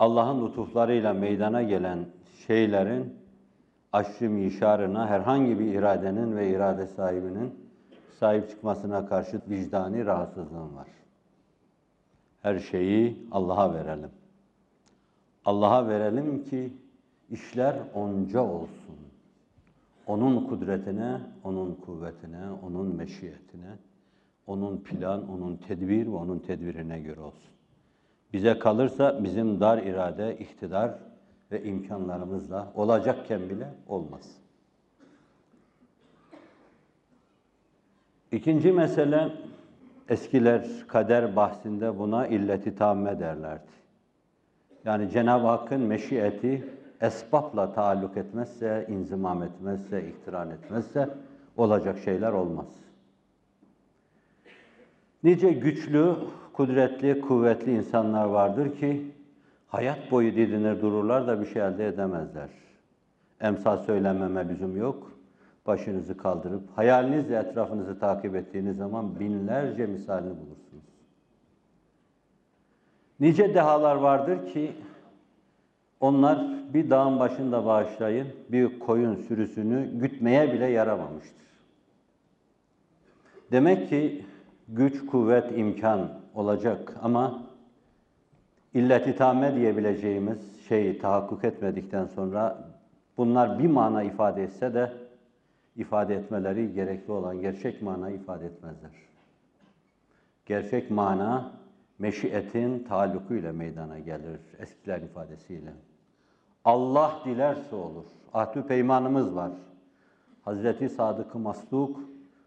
Allah'ın lütuflarıyla meydana gelen şeylerin aşrı mişarına herhangi bir iradenin ve irade sahibinin sahip çıkmasına karşı vicdani rahatsızlığım var. Her şeyi Allah'a verelim. Allah'a verelim ki işler onca olsun. Onun kudretine, onun kuvvetine, onun meşiyetine, onun plan, onun tedbir ve onun tedbirine göre olsun. Bize kalırsa bizim dar irade, iktidar ve imkanlarımızla olacakken bile olmaz. İkinci mesele, eskiler kader bahsinde buna illeti tamme derlerdi. Yani Cenab-ı Hakk'ın meşiyeti esbabla taalluk etmezse, inzimam etmezse, iktiran etmezse olacak şeyler olmaz. Nice güçlü, kudretli, kuvvetli insanlar vardır ki hayat boyu didinir dururlar da bir şey elde edemezler. Emsal söylememe lüzum yok. Başınızı kaldırıp hayalinizle etrafınızı takip ettiğiniz zaman binlerce misalini bulursunuz. Nice dehalar vardır ki onlar bir dağın başında bağışlayın, bir koyun sürüsünü gütmeye bile yaramamıştır. Demek ki güç, kuvvet, imkan olacak ama illet-i tamme diyebileceğimiz şeyi tahakkuk etmedikten sonra bunlar bir mana ifade etse de ifade etmeleri gerekli olan gerçek mana ifade etmezler. Gerçek mana meşiyetin taallukuyla meydana gelir eskiler ifadesiyle. Allah dilerse olur. Ahdü peymanımız var. Hazreti Sadık-ı Masluk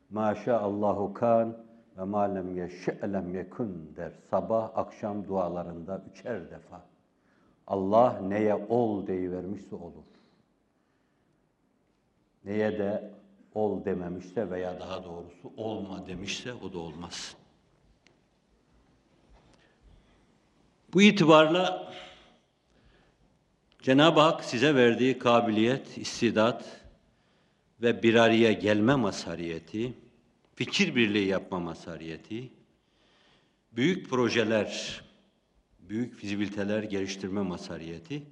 Maşa Allahu kan ve malem yeşe'lem yekun der. Sabah akşam dualarında üçer defa. Allah neye ol deyivermişse olur. Neye de ol dememişse veya daha doğrusu olma demişse o da olmaz. Bu itibarla Cenab-ı Hak size verdiği kabiliyet, istidat ve bir araya gelme masariyeti, fikir birliği yapma masariyeti, büyük projeler, büyük fizibiliteler geliştirme masariyeti,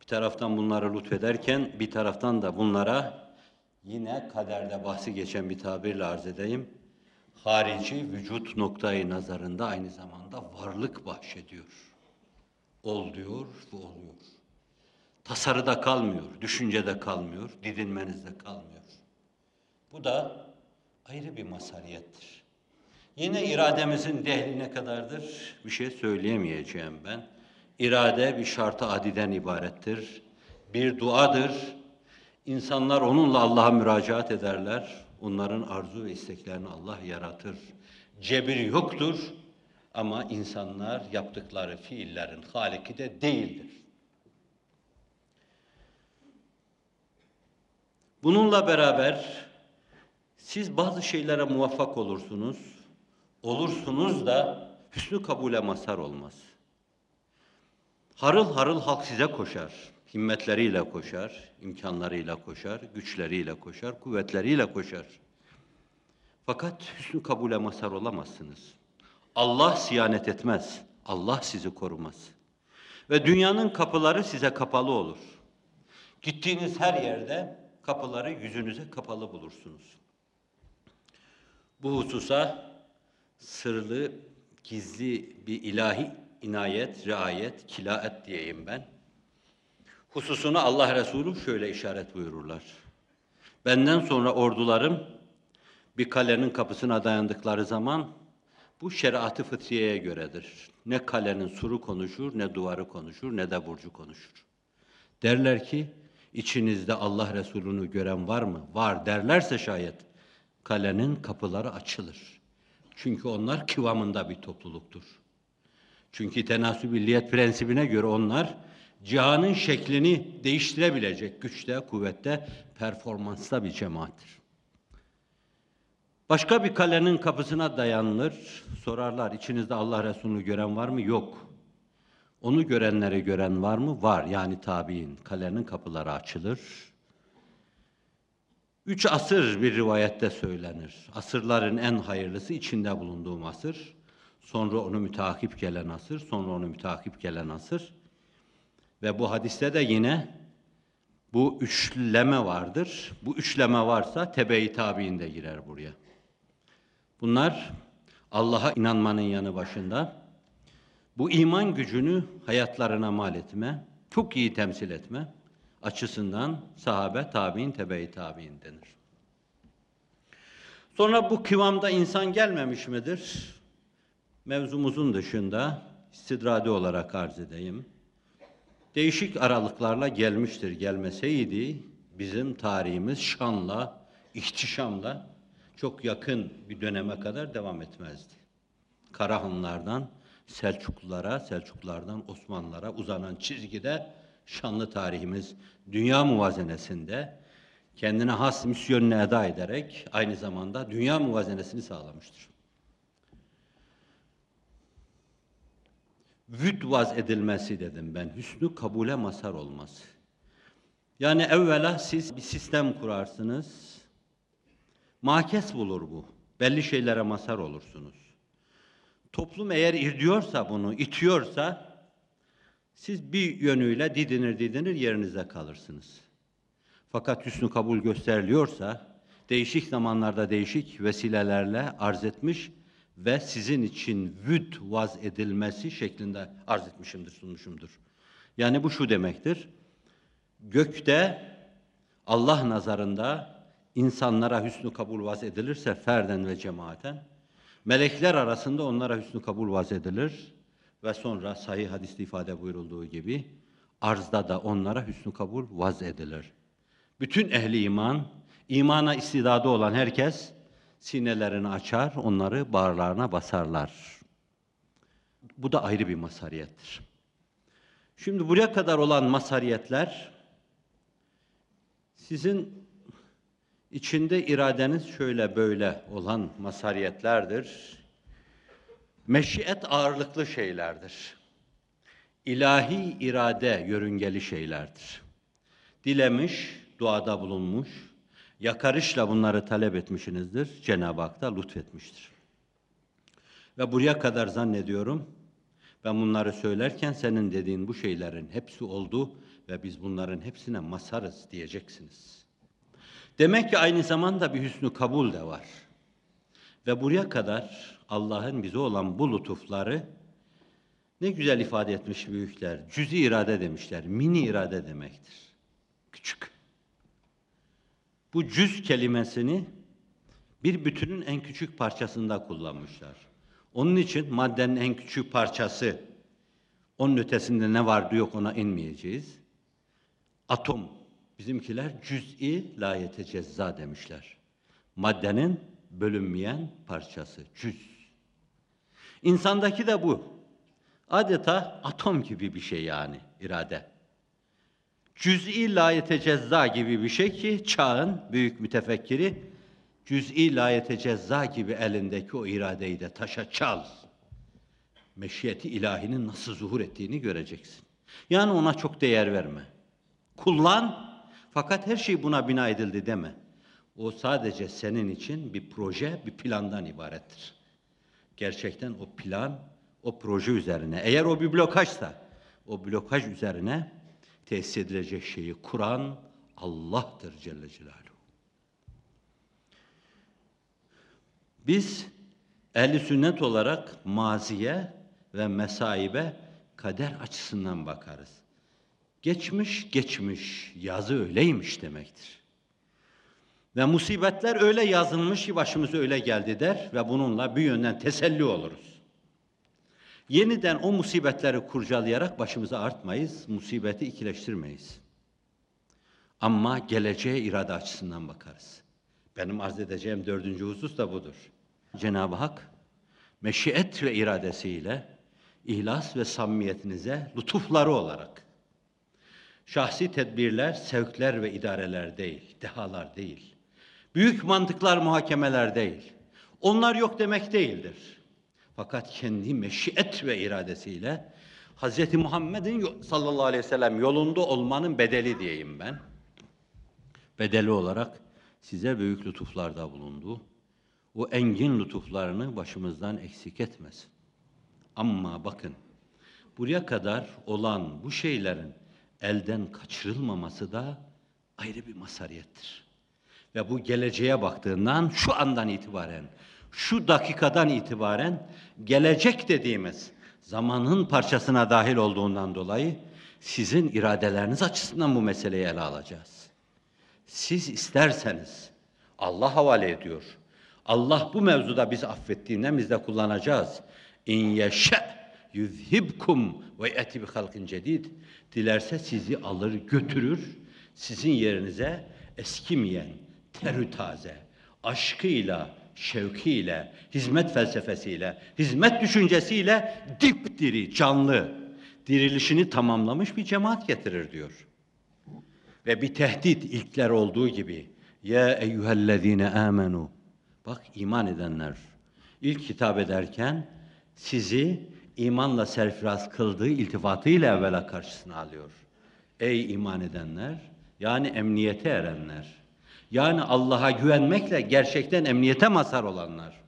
bir taraftan bunları lütfederken bir taraftan da bunlara yine kaderde bahsi geçen bir tabirle arz edeyim, harici vücut noktayı nazarında aynı zamanda varlık bahşediyor. Ol diyor ve oluyor. Tasarıda kalmıyor, düşüncede kalmıyor, didinmenizde kalmıyor. Bu da ayrı bir masariyettir. Yine irademizin dehli ne kadardır bir şey söyleyemeyeceğim ben. İrade bir şartı adiden ibarettir. Bir duadır. İnsanlar onunla Allah'a müracaat ederler. Onların arzu ve isteklerini Allah yaratır. Cebir yoktur ama insanlar yaptıkları fiillerin haliki de değildir. Bununla beraber siz bazı şeylere muvaffak olursunuz. Olursunuz da hüsnü kabule mazhar olmaz. Harıl harıl halk size koşar. Himmetleriyle koşar, imkanlarıyla koşar, güçleriyle koşar, kuvvetleriyle koşar. Fakat hüsnü kabule mazhar olamazsınız. Allah siyanet etmez. Allah sizi korumaz. Ve dünyanın kapıları size kapalı olur. Gittiğiniz her yerde kapıları yüzünüze kapalı bulursunuz. Bu hususa sırlı, gizli bir ilahi inayet, riayet, kilaet diyeyim ben. Hususunu Allah Resulü şöyle işaret buyururlar. Benden sonra ordularım bir kalenin kapısına dayandıkları zaman bu şeriatı fıtriyeye göredir. Ne kalenin suru konuşur, ne duvarı konuşur, ne de burcu konuşur. Derler ki, içinizde Allah Resulü'nü gören var mı? Var derlerse şayet, kalenin kapıları açılır. Çünkü onlar kıvamında bir topluluktur. Çünkü tenasübilliyet prensibine göre onlar, cihanın şeklini değiştirebilecek güçte, kuvvette, performansta bir cemaattir. Başka bir kalenin kapısına dayanılır, sorarlar içinizde Allah Resulü'nü gören var mı? Yok. Onu görenleri gören var mı? Var. Yani tabi'in. Kalenin kapıları açılır. Üç asır bir rivayette söylenir. Asırların en hayırlısı içinde bulunduğum asır. Sonra onu mütakip gelen asır. Sonra onu mütakip gelen asır. Ve bu hadiste de yine bu üçleme vardır. Bu üçleme varsa tebe-i tabi'in girer buraya. Bunlar Allah'a inanmanın yanı başında bu iman gücünü hayatlarına mal etme, çok iyi temsil etme açısından sahabe, tabi'in, tebe-i tabi'in denir. Sonra bu kıvamda insan gelmemiş midir? Mevzumuzun dışında istidradi olarak arz edeyim. Değişik aralıklarla gelmiştir. Gelmeseydi bizim tarihimiz şanla, ihtişamla çok yakın bir döneme kadar devam etmezdi. Karahanlardan Selçuklulara, Selçuklulardan Osmanlılara uzanan çizgide şanlı tarihimiz dünya muvazenesinde kendine has misyonunu eda ederek aynı zamanda dünya muvazenesini sağlamıştır. Vüd vaz edilmesi dedim ben. Hüsnü kabule masar olması. Yani evvela siz bir sistem kurarsınız. Makes bulur bu. Belli şeylere masar olursunuz. Toplum eğer irdiyorsa bunu, itiyorsa siz bir yönüyle didinir didinir yerinizde kalırsınız. Fakat hüsnü kabul gösteriliyorsa değişik zamanlarda değişik vesilelerle arz etmiş ve sizin için vüd vaz edilmesi şeklinde arz etmişimdir, sunmuşumdur. Yani bu şu demektir. Gökte Allah nazarında insanlara hüsnü kabul vaz edilirse ferden ve cemaaten, melekler arasında onlara hüsnü kabul vaz edilir ve sonra sahih hadiste ifade buyurulduğu gibi arzda da onlara hüsnü kabul vaz edilir. Bütün ehli iman, imana istidadı olan herkes sinelerini açar, onları bağırlarına basarlar. Bu da ayrı bir masariyettir. Şimdi buraya kadar olan masariyetler sizin içinde iradeniz şöyle böyle olan masariyetlerdir. Meşiyet ağırlıklı şeylerdir. İlahi irade yörüngeli şeylerdir. Dilemiş, duada bulunmuş, yakarışla bunları talep etmişsinizdir. Cenab-ı Hak da lütfetmiştir. Ve buraya kadar zannediyorum, ben bunları söylerken senin dediğin bu şeylerin hepsi oldu ve biz bunların hepsine masarız diyeceksiniz. Demek ki aynı zamanda bir hüsnü kabul de var. Ve buraya kadar Allah'ın bize olan bu lütufları ne güzel ifade etmiş büyükler. Cüzi irade demişler. Mini irade demektir. Küçük. Bu cüz kelimesini bir bütünün en küçük parçasında kullanmışlar. Onun için maddenin en küçük parçası, onun ötesinde ne vardı yok ona inmeyeceğiz. Atom, bizimkiler cüz'i layete cezza demişler. Maddenin bölünmeyen parçası, cüz. İnsandaki de bu. Adeta atom gibi bir şey yani irade. Cüz'i layete cezza gibi bir şey ki çağın büyük mütefekkiri cüz'i layete cezza gibi elindeki o iradeyi de taşa çal. Meşiyeti ilahinin nasıl zuhur ettiğini göreceksin. Yani ona çok değer verme. Kullan fakat her şey buna bina edildi deme. O sadece senin için bir proje, bir plandan ibarettir. Gerçekten o plan, o proje üzerine, eğer o bir blokajsa, o blokaj üzerine tesis edilecek şeyi kuran Allah'tır Celle Celaluhu. Biz ehli sünnet olarak maziye ve mesaibe kader açısından bakarız. Geçmiş geçmiş, yazı öyleymiş demektir. Ve musibetler öyle yazılmış ki başımıza öyle geldi der ve bununla bir yönden teselli oluruz. Yeniden o musibetleri kurcalayarak başımıza artmayız, musibeti ikileştirmeyiz. Ama geleceğe irade açısından bakarız. Benim arz edeceğim dördüncü husus da budur. Cenab-ı Hak meşiyet ve iradesiyle ihlas ve samimiyetinize lütufları olarak şahsi tedbirler, sevkler ve idareler değil, dehalar değil. Büyük mantıklar, muhakemeler değil. Onlar yok demek değildir. Fakat kendi meşiyet ve iradesiyle Hz. Muhammed'in sallallahu aleyhi ve sellem yolunda olmanın bedeli diyeyim ben. Bedeli olarak size büyük lütuflarda bulundu. O engin lütuflarını başımızdan eksik etmesin. Ama bakın, buraya kadar olan bu şeylerin elden kaçırılmaması da ayrı bir masariyettir. Ve bu geleceğe baktığından şu andan itibaren, şu dakikadan itibaren gelecek dediğimiz zamanın parçasına dahil olduğundan dolayı sizin iradeleriniz açısından bu meseleyi ele alacağız. Siz isterseniz Allah havale ediyor. Allah bu mevzuda bizi affettiğinden biz de kullanacağız. İn yeşe yuzhibkum ve eti bi halkin cedid. Dilerse sizi alır götürür. Sizin yerinize eskimeyen, terü taze, aşkıyla, şevkiyle, hizmet felsefesiyle, hizmet düşüncesiyle dipdiri, canlı, dirilişini tamamlamış bir cemaat getirir diyor. Ve bir tehdit ilkler olduğu gibi ya eyyühellezine amenu bak iman edenler ilk hitap ederken sizi imanla serfiraz kıldığı iltifatıyla evvela karşısına alıyor. Ey iman edenler yani emniyete erenler yani Allah'a güvenmekle gerçekten emniyete mazhar olanlar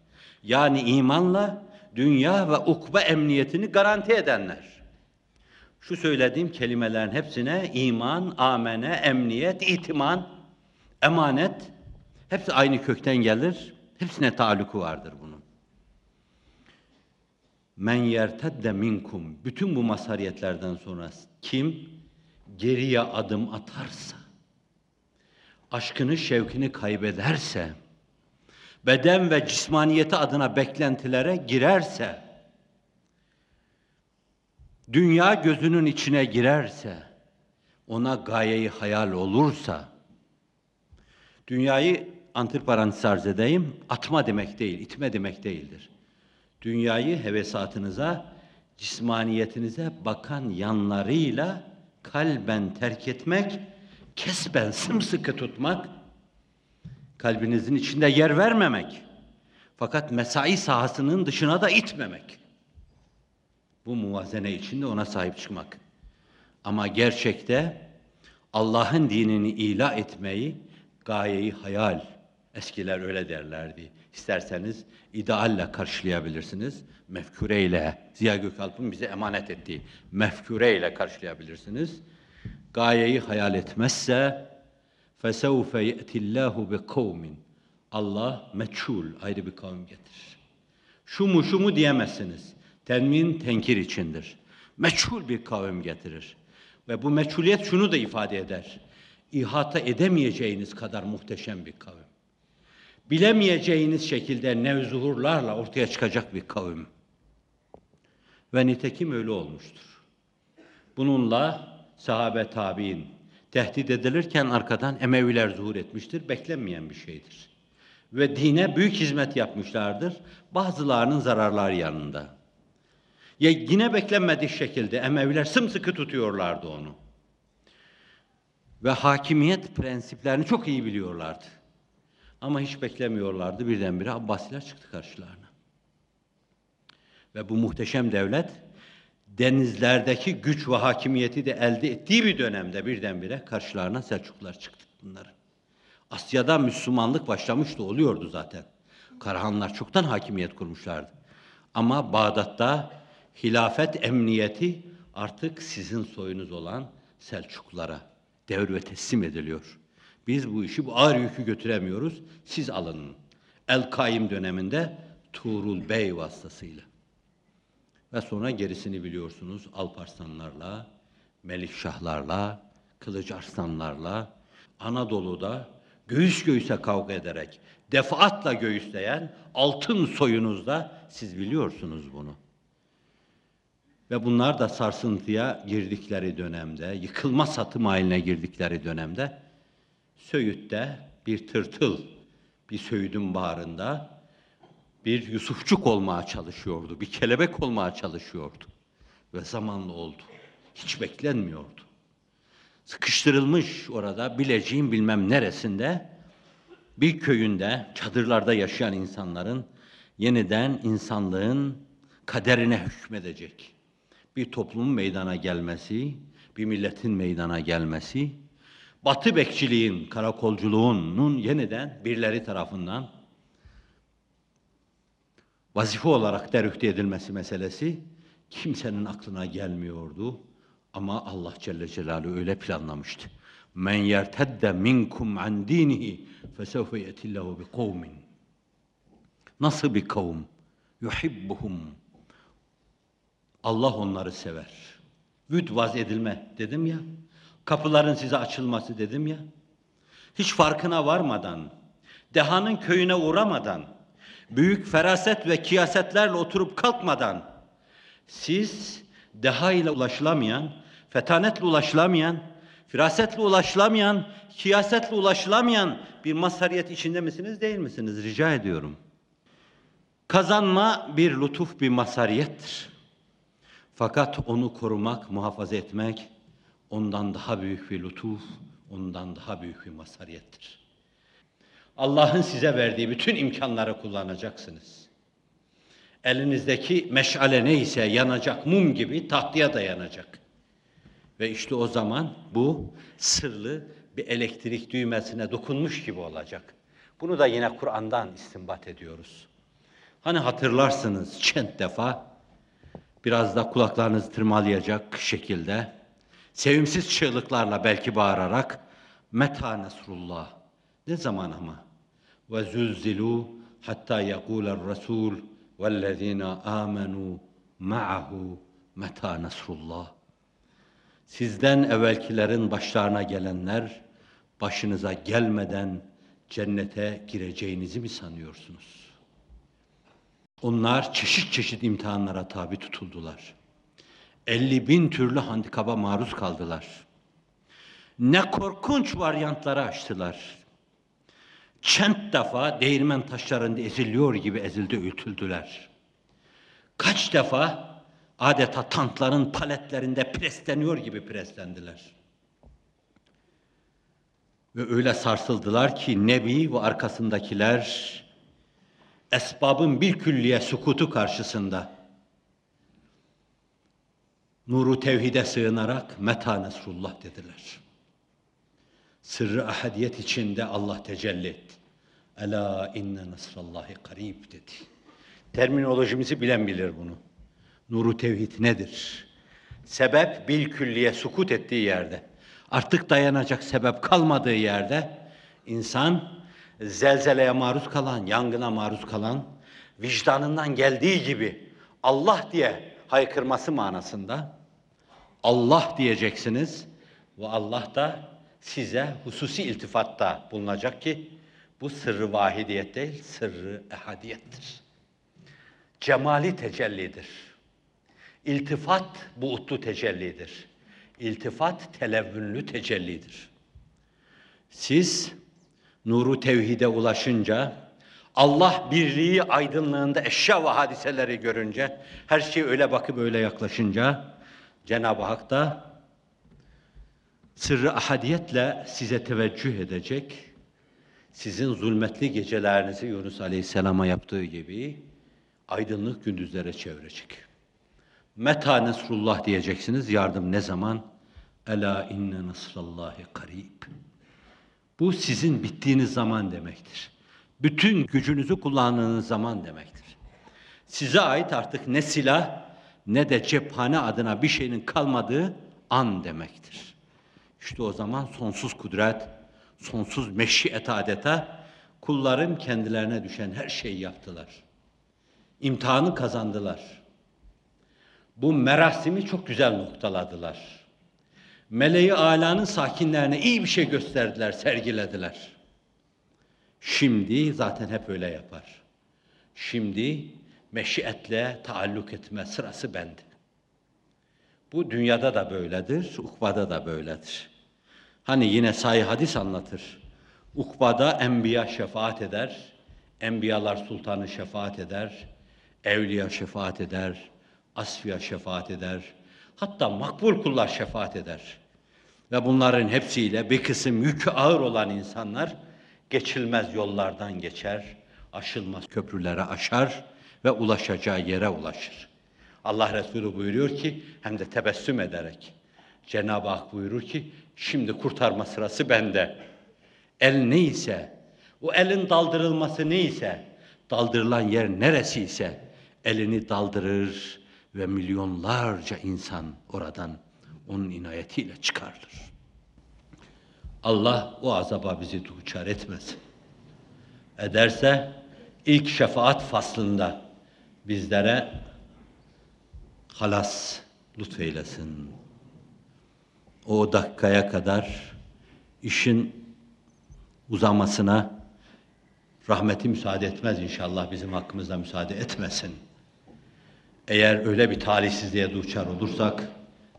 yani imanla dünya ve ukba emniyetini garanti edenler şu söylediğim kelimelerin hepsine iman, amene, emniyet, itiman, emanet hepsi aynı kökten gelir. Hepsine taluku vardır bunun. Men yertedde minkum bütün bu masariyetlerden sonra kim geriye adım atarsa aşkını şevkini kaybederse beden ve cismaniyeti adına beklentilere girerse dünya gözünün içine girerse, ona gayeyi hayal olursa, dünyayı antiparantez arz edeyim, atma demek değil, itme demek değildir. Dünyayı hevesatınıza, cismaniyetinize bakan yanlarıyla kalben terk etmek, kesben sımsıkı tutmak, kalbinizin içinde yer vermemek, fakat mesai sahasının dışına da itmemek. Bu muvazene içinde ona sahip çıkmak. Ama gerçekte Allah'ın dinini ilah etmeyi gayeyi hayal. Eskiler öyle derlerdi. İsterseniz idealle karşılayabilirsiniz. Mefkureyle, Ziya Gökalp'ın bize emanet ettiği mefkureyle karşılayabilirsiniz Gayeyi hayal etmezse فَسَوْفَ يَأْتِ اللّٰهُ بِقَوْمٍ Allah meçhul ayrı bir kavim getirir. Şu mu şu mu diyemezsiniz. Tenmin tenkir içindir. Meçhul bir kavim getirir. Ve bu meçhuliyet şunu da ifade eder. İhata edemeyeceğiniz kadar muhteşem bir kavim. Bilemeyeceğiniz şekilde nevzuhurlarla ortaya çıkacak bir kavim. Ve nitekim öyle olmuştur. Bununla sahabe tabi'in tehdit edilirken arkadan Emeviler zuhur etmiştir. Beklenmeyen bir şeydir. Ve dine büyük hizmet yapmışlardır. Bazılarının zararları yanında. Ya yine beklenmedik şekilde Emeviler sımsıkı tutuyorlardı onu. Ve hakimiyet prensiplerini çok iyi biliyorlardı. Ama hiç beklemiyorlardı birdenbire Abbasiler çıktı karşılarına. Ve bu muhteşem devlet denizlerdeki güç ve hakimiyeti de elde ettiği bir dönemde birdenbire karşılarına Selçuklular çıktı bunların. Asya'da Müslümanlık başlamıştı, oluyordu zaten. Karahanlar çoktan hakimiyet kurmuşlardı. Ama Bağdat'ta hilafet emniyeti artık sizin soyunuz olan Selçuklulara devir ve teslim ediliyor. Biz bu işi, bu ağır yükü götüremiyoruz. Siz alın. El-Kaim döneminde Tuğrul Bey vasıtasıyla. Ve sonra gerisini biliyorsunuz Alparslanlarla, Melikşahlarla, Kılıç Arslanlarla, Anadolu'da göğüs göğüse kavga ederek, defaatla göğüsleyen altın soyunuzda siz biliyorsunuz bunu. Ve bunlar da sarsıntıya girdikleri dönemde, yıkılma satım haline girdikleri dönemde, Söğüt'te bir tırtıl, bir Söğüt'ün bağrında bir Yusufçuk olmaya çalışıyordu, bir kelebek olmaya çalışıyordu. Ve zamanla oldu. Hiç beklenmiyordu. Sıkıştırılmış orada bileceğim bilmem neresinde bir köyünde çadırlarda yaşayan insanların yeniden insanlığın kaderine hükmedecek bir toplumun meydana gelmesi, bir milletin meydana gelmesi, Batı bekçiliğin, karakolculuğunun yeniden birileri tarafından vazife olarak derüfte edilmesi meselesi kimsenin aklına gelmiyordu. Ama Allah Celle Celaluhu öyle planlamıştı. Men yertedde minkum an dinihi fesevfe yetillahu bi kavmin. Nasıl bir kavm? Yuhibbuhum. Allah onları sever. Vüd vaz edilme dedim ya. Kapıların size açılması dedim ya. Hiç farkına varmadan, dehanın köyüne uğramadan, büyük feraset ve kiyasetlerle oturup kalkmadan, siz deha ile ulaşılamayan, fetanetle ulaşılamayan, firasetle ulaşılamayan, kiyasetle ulaşılamayan bir mazhariyet içinde misiniz değil misiniz? Rica ediyorum. Kazanma bir lütuf, bir mazhariyettir. Fakat onu korumak, muhafaza etmek ondan daha büyük bir lütuf, ondan daha büyük bir mazhariyettir. Allah'ın size verdiği bütün imkanları kullanacaksınız. Elinizdeki meşale neyse yanacak mum gibi tahtaya dayanacak. Ve işte o zaman bu sırlı bir elektrik düğmesine dokunmuş gibi olacak. Bunu da yine Kur'an'dan istinbat ediyoruz. Hani hatırlarsınız çent defa biraz da kulaklarınızı tırmalayacak şekilde sevimsiz çığlıklarla belki bağırarak Meta Nesrullah. Ne zaman ama? Zülzilu hatta yekuler Resul vellezine amenu ma'ahu meta Nesrullah. Sizden evvelkilerin başlarına gelenler başınıza gelmeden cennete gireceğinizi mi sanıyorsunuz? Onlar çeşit çeşit imtihanlara tabi tutuldular. 50 bin türlü handikaba maruz kaldılar. Ne korkunç varyantları açtılar. Çent defa değirmen taşlarında eziliyor gibi ezildi, öğütüldüler. Kaç defa adeta tankların paletlerinde presleniyor gibi preslendiler. Ve öyle sarsıldılar ki Nebi ve arkasındakiler esbabın bir külliye sukutu karşısında nuru tevhide sığınarak meta nesrullah dediler. Sırrı ahadiyet içinde Allah tecelli etti. Ela inne nasrallahi karib dedi. Terminolojimizi bilen bilir bunu. Nuru tevhid nedir? Sebep bil külliye sukut ettiği yerde, artık dayanacak sebep kalmadığı yerde insan zelzeleye maruz kalan, yangına maruz kalan, vicdanından geldiği gibi Allah diye haykırması manasında Allah diyeceksiniz ve Allah da size hususi iltifatta bulunacak ki bu sırrı vahidiyet değil, sırrı ehadiyettir. Cemali tecellidir. İltifat buğutlu tecellidir. İltifat televvünlü tecellidir. Siz nuru tevhide ulaşınca, Allah birliği aydınlığında eşya ve hadiseleri görünce, her şey öyle bakıp öyle yaklaşınca, Cenab-ı Hak da sırrı ahadiyetle size teveccüh edecek, sizin zulmetli gecelerinizi Yunus Aleyhisselam'a yaptığı gibi aydınlık gündüzlere çevirecek. Meta nesrullah diyeceksiniz, yardım ne zaman? Ela inne nasrallahi karib. Bu sizin bittiğiniz zaman demektir. Bütün gücünüzü kullandığınız zaman demektir. Size ait artık ne silah ne de cephane adına bir şeyin kalmadığı an demektir. İşte o zaman sonsuz kudret, sonsuz meşiyet adeta kulların kendilerine düşen her şeyi yaptılar. İmtihanı kazandılar. Bu merasimi çok güzel noktaladılar. Meleği alanın sakinlerine iyi bir şey gösterdiler, sergilediler. Şimdi zaten hep öyle yapar. Şimdi meşiyetle taalluk etme sırası bende. Bu dünyada da böyledir, ukbada da böyledir. Hani yine sahih hadis anlatır. Ukbada enbiya şefaat eder, enbiyalar sultanı şefaat eder, evliya şefaat eder, asfiya şefaat eder, hatta makbul kullar şefaat eder. Ve bunların hepsiyle bir kısım yükü ağır olan insanlar geçilmez yollardan geçer, aşılmaz köprülere aşar ve ulaşacağı yere ulaşır. Allah Resulü buyuruyor ki hem de tebessüm ederek Cenab-ı Hak buyurur ki şimdi kurtarma sırası bende. El neyse, o elin daldırılması neyse, daldırılan yer neresi ise elini daldırır ve milyonlarca insan oradan onun inayetiyle çıkarılır. Allah o azaba bizi duçar etmesin. Ederse ilk şefaat faslında bizlere halas lütfeylesin. O dakikaya kadar işin uzamasına rahmeti müsaade etmez inşallah bizim hakkımızda müsaade etmesin. Eğer öyle bir talihsizliğe duçar olursak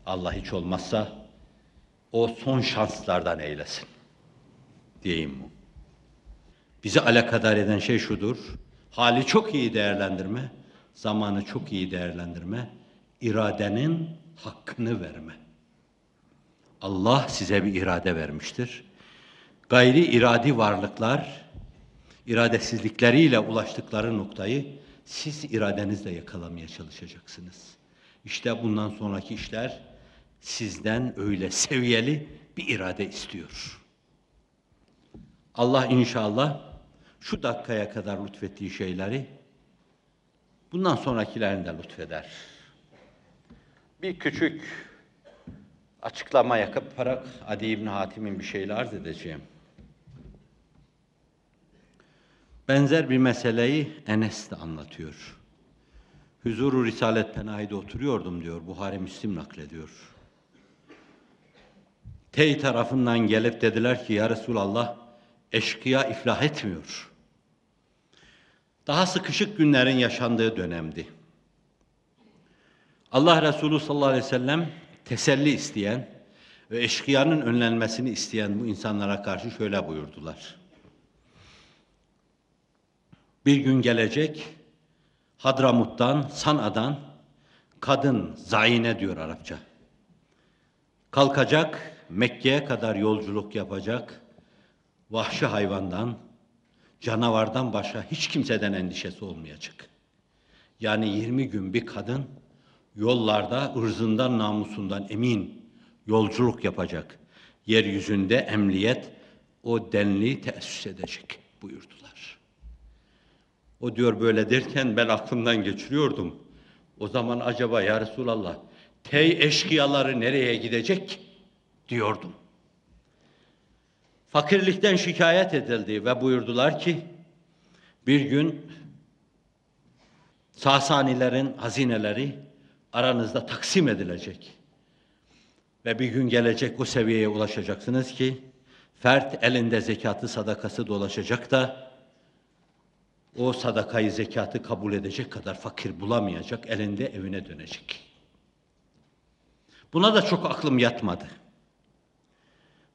Allah hiç olmazsa o son şanslardan eylesin. Diyeyim. Bizi alakadar eden şey şudur. Hali çok iyi değerlendirme, zamanı çok iyi değerlendirme, iradenin hakkını verme. Allah size bir irade vermiştir. Gayri iradi varlıklar iradesizlikleriyle ulaştıkları noktayı siz iradenizle yakalamaya çalışacaksınız. İşte bundan sonraki işler sizden öyle seviyeli bir irade istiyor. Allah inşallah şu dakikaya kadar lütfettiği şeyleri bundan sonrakilerini de lütfeder. Bir küçük açıklama yaparak Adi İbni Hatim'in bir şeyle arz edeceğim. Benzer bir meseleyi Enes de anlatıyor. Huzuru Risalet Penahi'de oturuyordum diyor. Buhari Müslim naklediyor. Tey tarafından gelip dediler ki ya Resulallah eşkıya iflah etmiyor. Daha sıkışık günlerin yaşandığı dönemdi. Allah Resulü sallallahu aleyhi ve sellem teselli isteyen ve eşkıyanın önlenmesini isteyen bu insanlara karşı şöyle buyurdular. Bir gün gelecek, Hadramut'tan, Sana'dan kadın zayine diyor Arapça. Kalkacak, Mekke'ye kadar yolculuk yapacak, vahşi hayvandan, canavardan başka hiç kimseden endişesi olmayacak. Yani 20 gün bir kadın yollarda ırzından, namusundan emin yolculuk yapacak. Yeryüzünde emniyet o denli teessüs edecek buyurdular. O diyor böyle derken ben aklımdan geçiriyordum. O zaman acaba ya Resulallah tey eşkıyaları nereye gidecek diyordum. Fakirlikten şikayet edildi ve buyurdular ki bir gün Sasanilerin hazineleri aranızda taksim edilecek. Ve bir gün gelecek o seviyeye ulaşacaksınız ki fert elinde zekatı sadakası dolaşacak da o sadakayı zekatı kabul edecek kadar fakir bulamayacak, elinde evine dönecek. Buna da çok aklım yatmadı.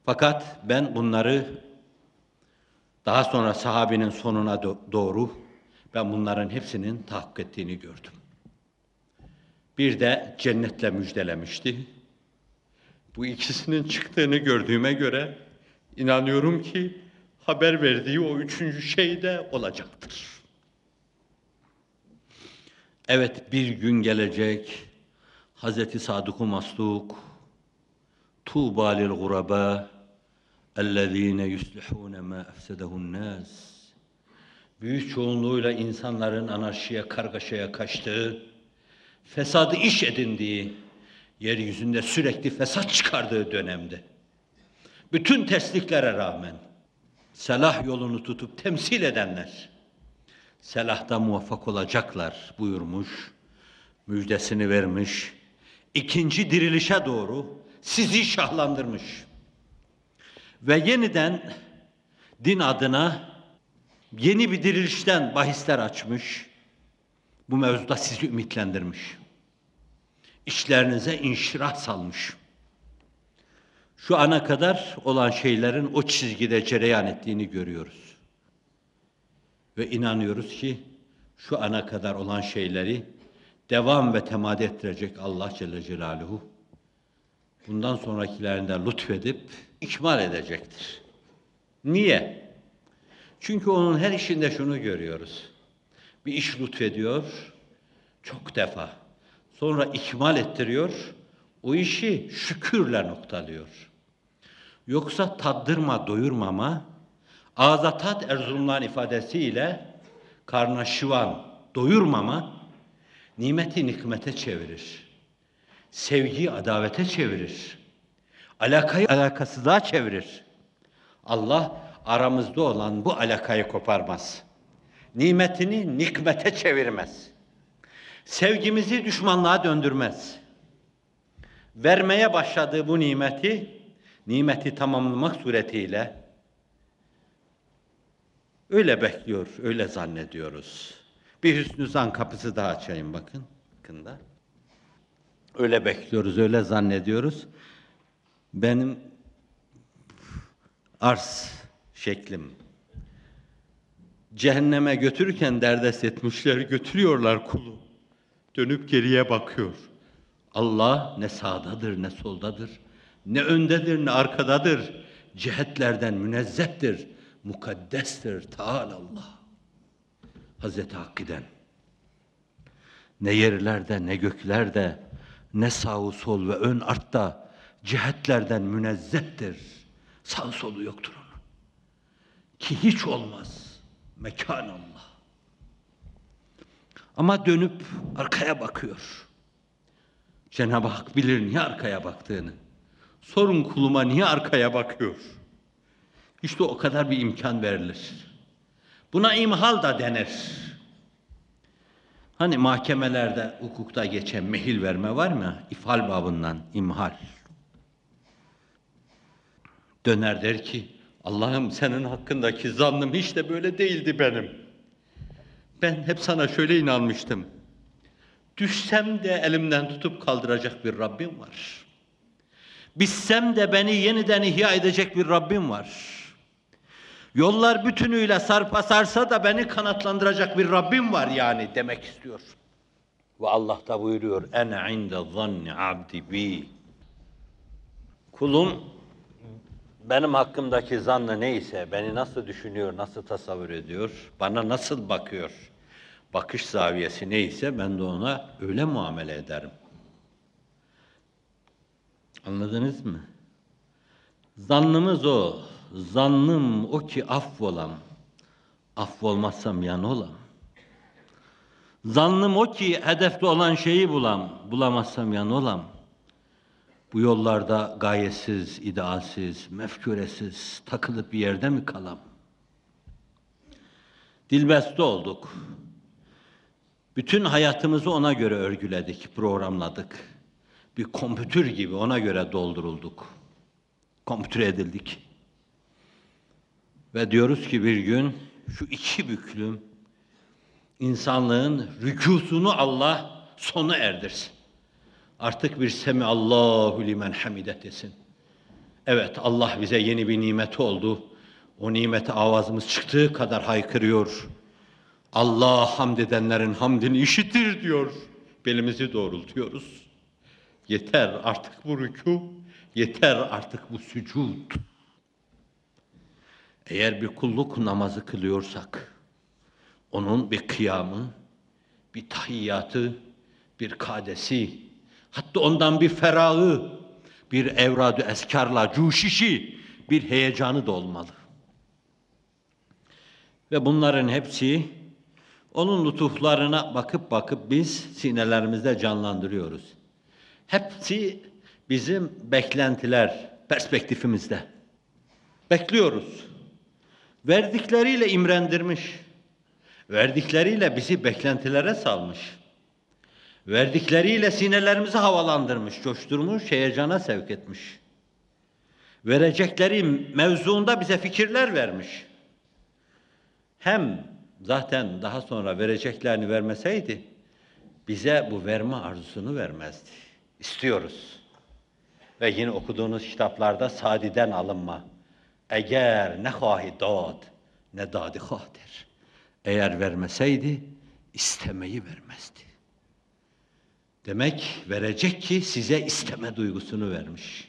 Fakat ben bunları daha sonra sahabinin sonuna doğru ben bunların hepsinin tahakkuk ettiğini gördüm. Bir de cennetle müjdelemişti. Bu ikisinin çıktığını gördüğüme göre inanıyorum ki haber verdiği o üçüncü şey de olacaktır. Evet bir gün gelecek Hazreti Sadık-ı Masluk Tuğba lil guraba ellezine yuslihune ma efsedehun nas Büyük çoğunluğuyla insanların anarşiye, kargaşaya kaçtığı, fesadı iş edindiği, yeryüzünde sürekli fesat çıkardığı dönemde, bütün tersliklere rağmen selah yolunu tutup temsil edenler, selahta muvaffak olacaklar buyurmuş, müjdesini vermiş, ikinci dirilişe doğru sizi şahlandırmış. Ve yeniden din adına yeni bir dirilişten bahisler açmış, bu mevzuda sizi ümitlendirmiş. İşlerinize inşirah salmış. Şu ana kadar olan şeylerin o çizgide cereyan ettiğini görüyoruz. Ve inanıyoruz ki şu ana kadar olan şeyleri devam ve temad ettirecek Allah Celle Celaluhu bundan sonrakilerinde lütfedip ikmal edecektir. Niye? Çünkü onun her işinde şunu görüyoruz. Bir iş lütfediyor, çok defa. Sonra ikmal ettiriyor, o işi şükürle noktalıyor. Yoksa taddırma, doyurmama, ağza tat Erzurumlu'nun ifadesiyle karna şıvan, doyurmama, nimeti nikmete çevirir. Sevgiyi adavete çevirir. Alakayı alakasızlığa çevirir. Allah aramızda olan bu alakayı koparmaz. Nimetini nikmete çevirmez. Sevgimizi düşmanlığa döndürmez. Vermeye başladığı bu nimeti, nimeti tamamlamak suretiyle öyle bekliyor, öyle zannediyoruz. Bir hüsnü zan kapısı daha açayım bakın. Bakın da. Öyle bekliyoruz, öyle zannediyoruz. Benim arz şeklim. Cehenneme götürürken derdest etmişler, götürüyorlar kulu. Dönüp geriye bakıyor. Allah ne sağdadır ne soldadır, ne öndedir ne arkadadır. Cihetlerden münezzehtir, mukaddestir Teala Allah. Hazreti Hakk'iden. Ne yerlerde ne göklerde, ne sağı sol ve ön artta cihetlerden münezzehtir. Sağ solu yoktur onun. Ki hiç olmaz. Mekan Allah. Ama dönüp arkaya bakıyor. Cenab-ı Hak bilir niye arkaya baktığını. Sorun kuluma niye arkaya bakıyor? İşte o kadar bir imkan verilir. Buna imhal da denir. Hani mahkemelerde, hukukta geçen mehil verme var mı? İfhal babından, imhal. Döner der ki, Allah'ım senin hakkındaki zannım hiç de böyle değildi benim. Ben hep sana şöyle inanmıştım. Düşsem de elimden tutup kaldıracak bir Rabbim var. Bitsem de beni yeniden ihya edecek bir Rabbim var. Yollar bütünüyle sarpa sarsa da beni kanatlandıracak bir Rabbim var yani demek istiyor. Ve Allah da buyuruyor ene inde zanni abdi bi. Kulum benim hakkımdaki zannı neyse, beni nasıl düşünüyor, nasıl tasavvur ediyor, bana nasıl bakıyor, bakış zaviyesi neyse ben de ona öyle muamele ederim. Anladınız mı? Zannımız o. Zannım o ki affolam. Affolmazsam yan olam. Zannım o ki hedefte olan şeyi bulam. Bulamazsam yan olam. Bu yollarda gayesiz, idealsiz, mefküresiz takılıp bir yerde mi kalam? Dilbeste olduk. Bütün hayatımızı ona göre örgüledik, programladık. Bir kompütür gibi ona göre doldurulduk. Kompütür edildik. Ve diyoruz ki bir gün şu iki büklüm insanlığın rükusunu Allah sonu erdirsin. Artık bir semi Allahu limen hamidet desin. Evet Allah bize yeni bir nimet oldu. O nimete avazımız çıktığı kadar haykırıyor. Allah hamd edenlerin hamdini işitir diyor. Belimizi doğrultuyoruz. Yeter artık bu rükû, yeter artık bu sücud. Eğer bir kulluk namazı kılıyorsak, onun bir kıyamı, bir tahiyyatı, bir kadesi, hatta ondan bir ferahı, bir evradu eskarla, cuşişi, bir heyecanı da olmalı. Ve bunların hepsi onun lütuflarına bakıp bakıp biz sinelerimizde canlandırıyoruz. Hepsi bizim beklentiler, perspektifimizde. Bekliyoruz. Verdikleriyle imrendirmiş. Verdikleriyle bizi beklentilere salmış. Verdikleriyle sinelerimizi havalandırmış, coşturmuş, heyecana sevk etmiş. Verecekleri mevzuunda bize fikirler vermiş. Hem zaten daha sonra vereceklerini vermeseydi, bize bu verme arzusunu vermezdi. İstiyoruz. Ve yine okuduğunuz kitaplarda Sadi'den alınma. Eğer ne hahi dad, ne dadi hadir. Eğer vermeseydi, istemeyi vermezdi. Demek verecek ki size isteme duygusunu vermiş.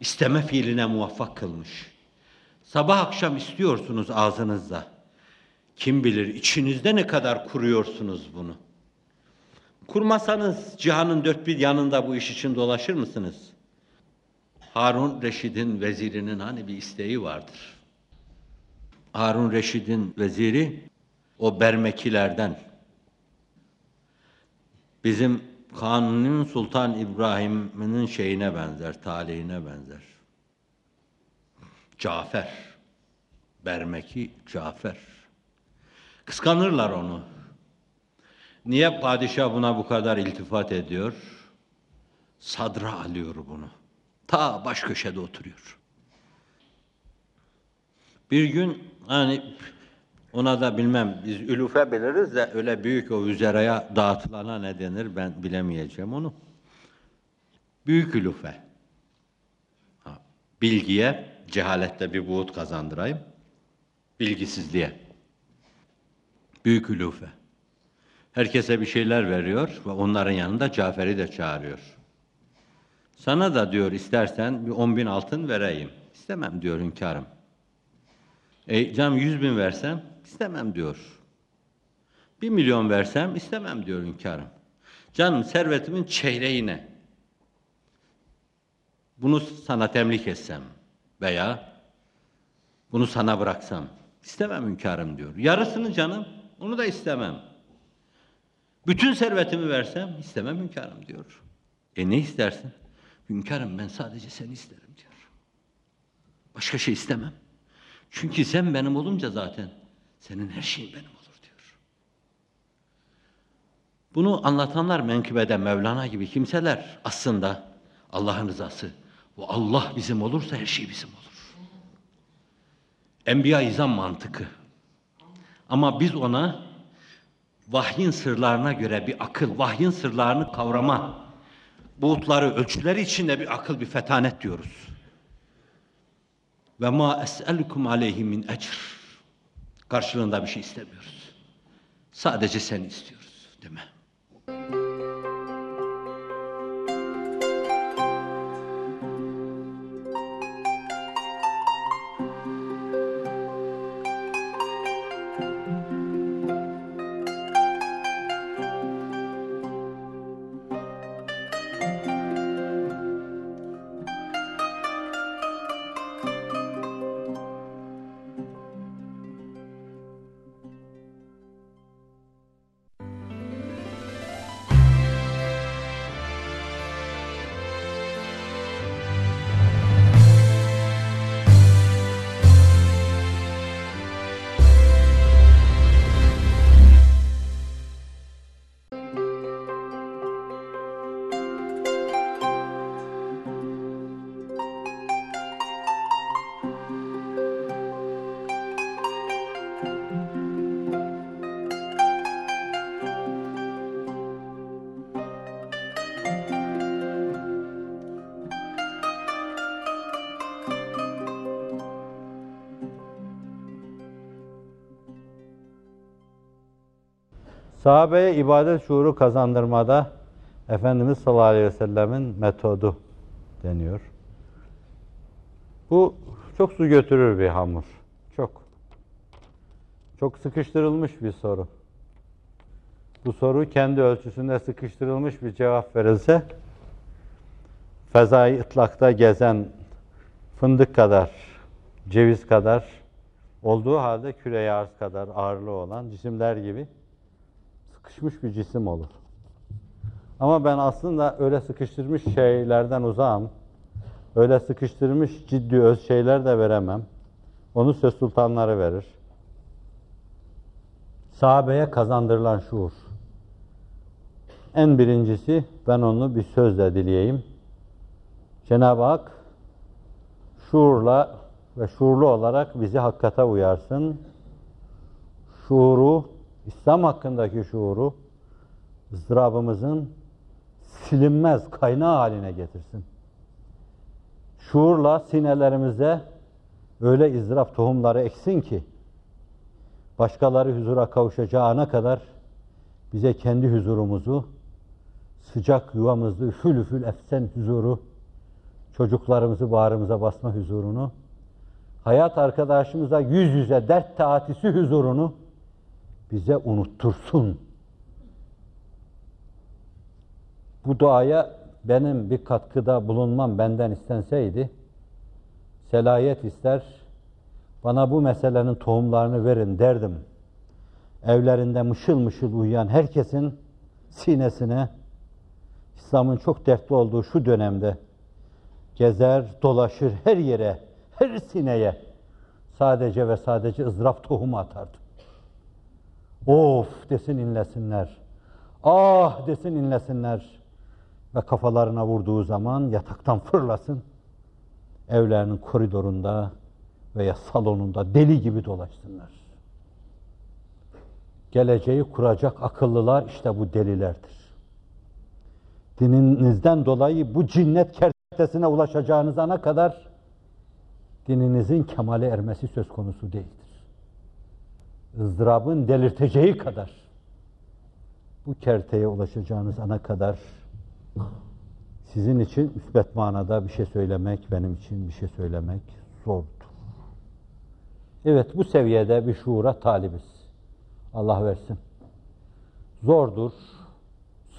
İsteme fiiline muvaffak kılmış. Sabah akşam istiyorsunuz ağzınızda. Kim bilir içinizde ne kadar kuruyorsunuz bunu. Kurmasanız cihanın dört bir yanında bu iş için dolaşır mısınız? Harun Reşid'in vezirinin hani bir isteği vardır. Harun Reşid'in veziri o Bermekilerden. Bizim Kanuni Sultan İbrahim'in şeyine benzer, talihine benzer. Cafer. Bermeki Cafer. Kıskanırlar onu. Niye padişah buna bu kadar iltifat ediyor? Sadra alıyor bunu. Ta baş köşede oturuyor. Bir gün hani ona da bilmem biz ülufe biliriz de öyle büyük o üzeraya dağıtılana ne denir ben bilemeyeceğim onu. Büyük ülufe. Ha, bilgiye cehalette bir buğut kazandırayım. Bilgisizliğe. Büyük ülufe. Herkese bir şeyler veriyor ve onların yanında Cafer'i de çağırıyor. Sana da diyor istersen bir on bin altın vereyim. İstemem diyor hünkârım. E canım yüz bin versem istemem diyor. Bir milyon versem istemem diyor hünkârım. Canım servetimin çeyreğine. Bunu sana temlik etsem veya bunu sana bıraksam istemem hünkârım diyor. Yarısını canım onu da istemem. Bütün servetimi versem istemem hünkârım diyor. E ne istersin? Hünkârım ben sadece seni isterim diyor. Başka şey istemem. Çünkü sen benim olunca zaten senin her şeyin benim olur diyor. Bunu anlatanlar menkıbede Mevlana gibi kimseler aslında Allah'ın rızası. Bu Allah bizim olursa her şey bizim olur. Enbiya izam mantıkı. Ama biz ona vahyin sırlarına göre bir akıl, vahyin sırlarını kavrama, buğutları, ölçüleri içinde bir akıl, bir fetanet diyoruz. Ve ma es'elukum aleyhi min ecr. Karşılığında bir şey istemiyoruz. Sadece seni istiyoruz, değil mi? Sahabeye ibadet şuuru kazandırmada Efendimiz sallallahu aleyhi ve sellemin metodu deniyor. Bu çok su götürür bir hamur. Çok. Çok sıkıştırılmış bir soru. Bu soru kendi ölçüsünde sıkıştırılmış bir cevap verilse fezai ıtlakta gezen fındık kadar, ceviz kadar olduğu halde küre arz kadar ağırlığı olan cisimler gibi sıkışmış bir cisim olur. Ama ben aslında öyle sıkıştırmış şeylerden uzağım. Öyle sıkıştırmış ciddi öz şeyler de veremem. Onu söz sultanları verir. Sahabeye kazandırılan şuur. En birincisi ben onu bir sözle dileyeyim. Cenab-ı Hak şuurla ve şuurlu olarak bizi hakikate uyarsın. Şuuru İslam hakkındaki şuuru ızdırabımızın silinmez kaynağı haline getirsin. Şuurla sinelerimize öyle ızdırap tohumları eksin ki başkaları huzura kavuşacağına kadar bize kendi huzurumuzu sıcak yuvamızda üfül üfül efsen huzuru çocuklarımızı bağrımıza basma huzurunu hayat arkadaşımıza yüz yüze dert taatisi huzurunu bize unuttursun. Bu duaya benim bir katkıda bulunmam benden istenseydi, selayet ister, bana bu meselenin tohumlarını verin derdim. Evlerinde mışıl mışıl uyuyan herkesin sinesine İslam'ın çok dertli olduğu şu dönemde gezer, dolaşır her yere, her sineye sadece ve sadece ızdırap tohumu atardı. Of desin inlesinler. Ah desin inlesinler. Ve kafalarına vurduğu zaman yataktan fırlasın. Evlerinin koridorunda veya salonunda deli gibi dolaşsınlar. Geleceği kuracak akıllılar işte bu delilerdir. Dininizden dolayı bu cinnet kertesine ulaşacağınız ana kadar dininizin kemale ermesi söz konusu değildir. Izdırabın delirteceği kadar bu kerteye ulaşacağınız ana kadar sizin için müsbet manada bir şey söylemek, benim için bir şey söylemek zordur. Evet bu seviyede bir şuura talibiz. Allah versin. Zordur,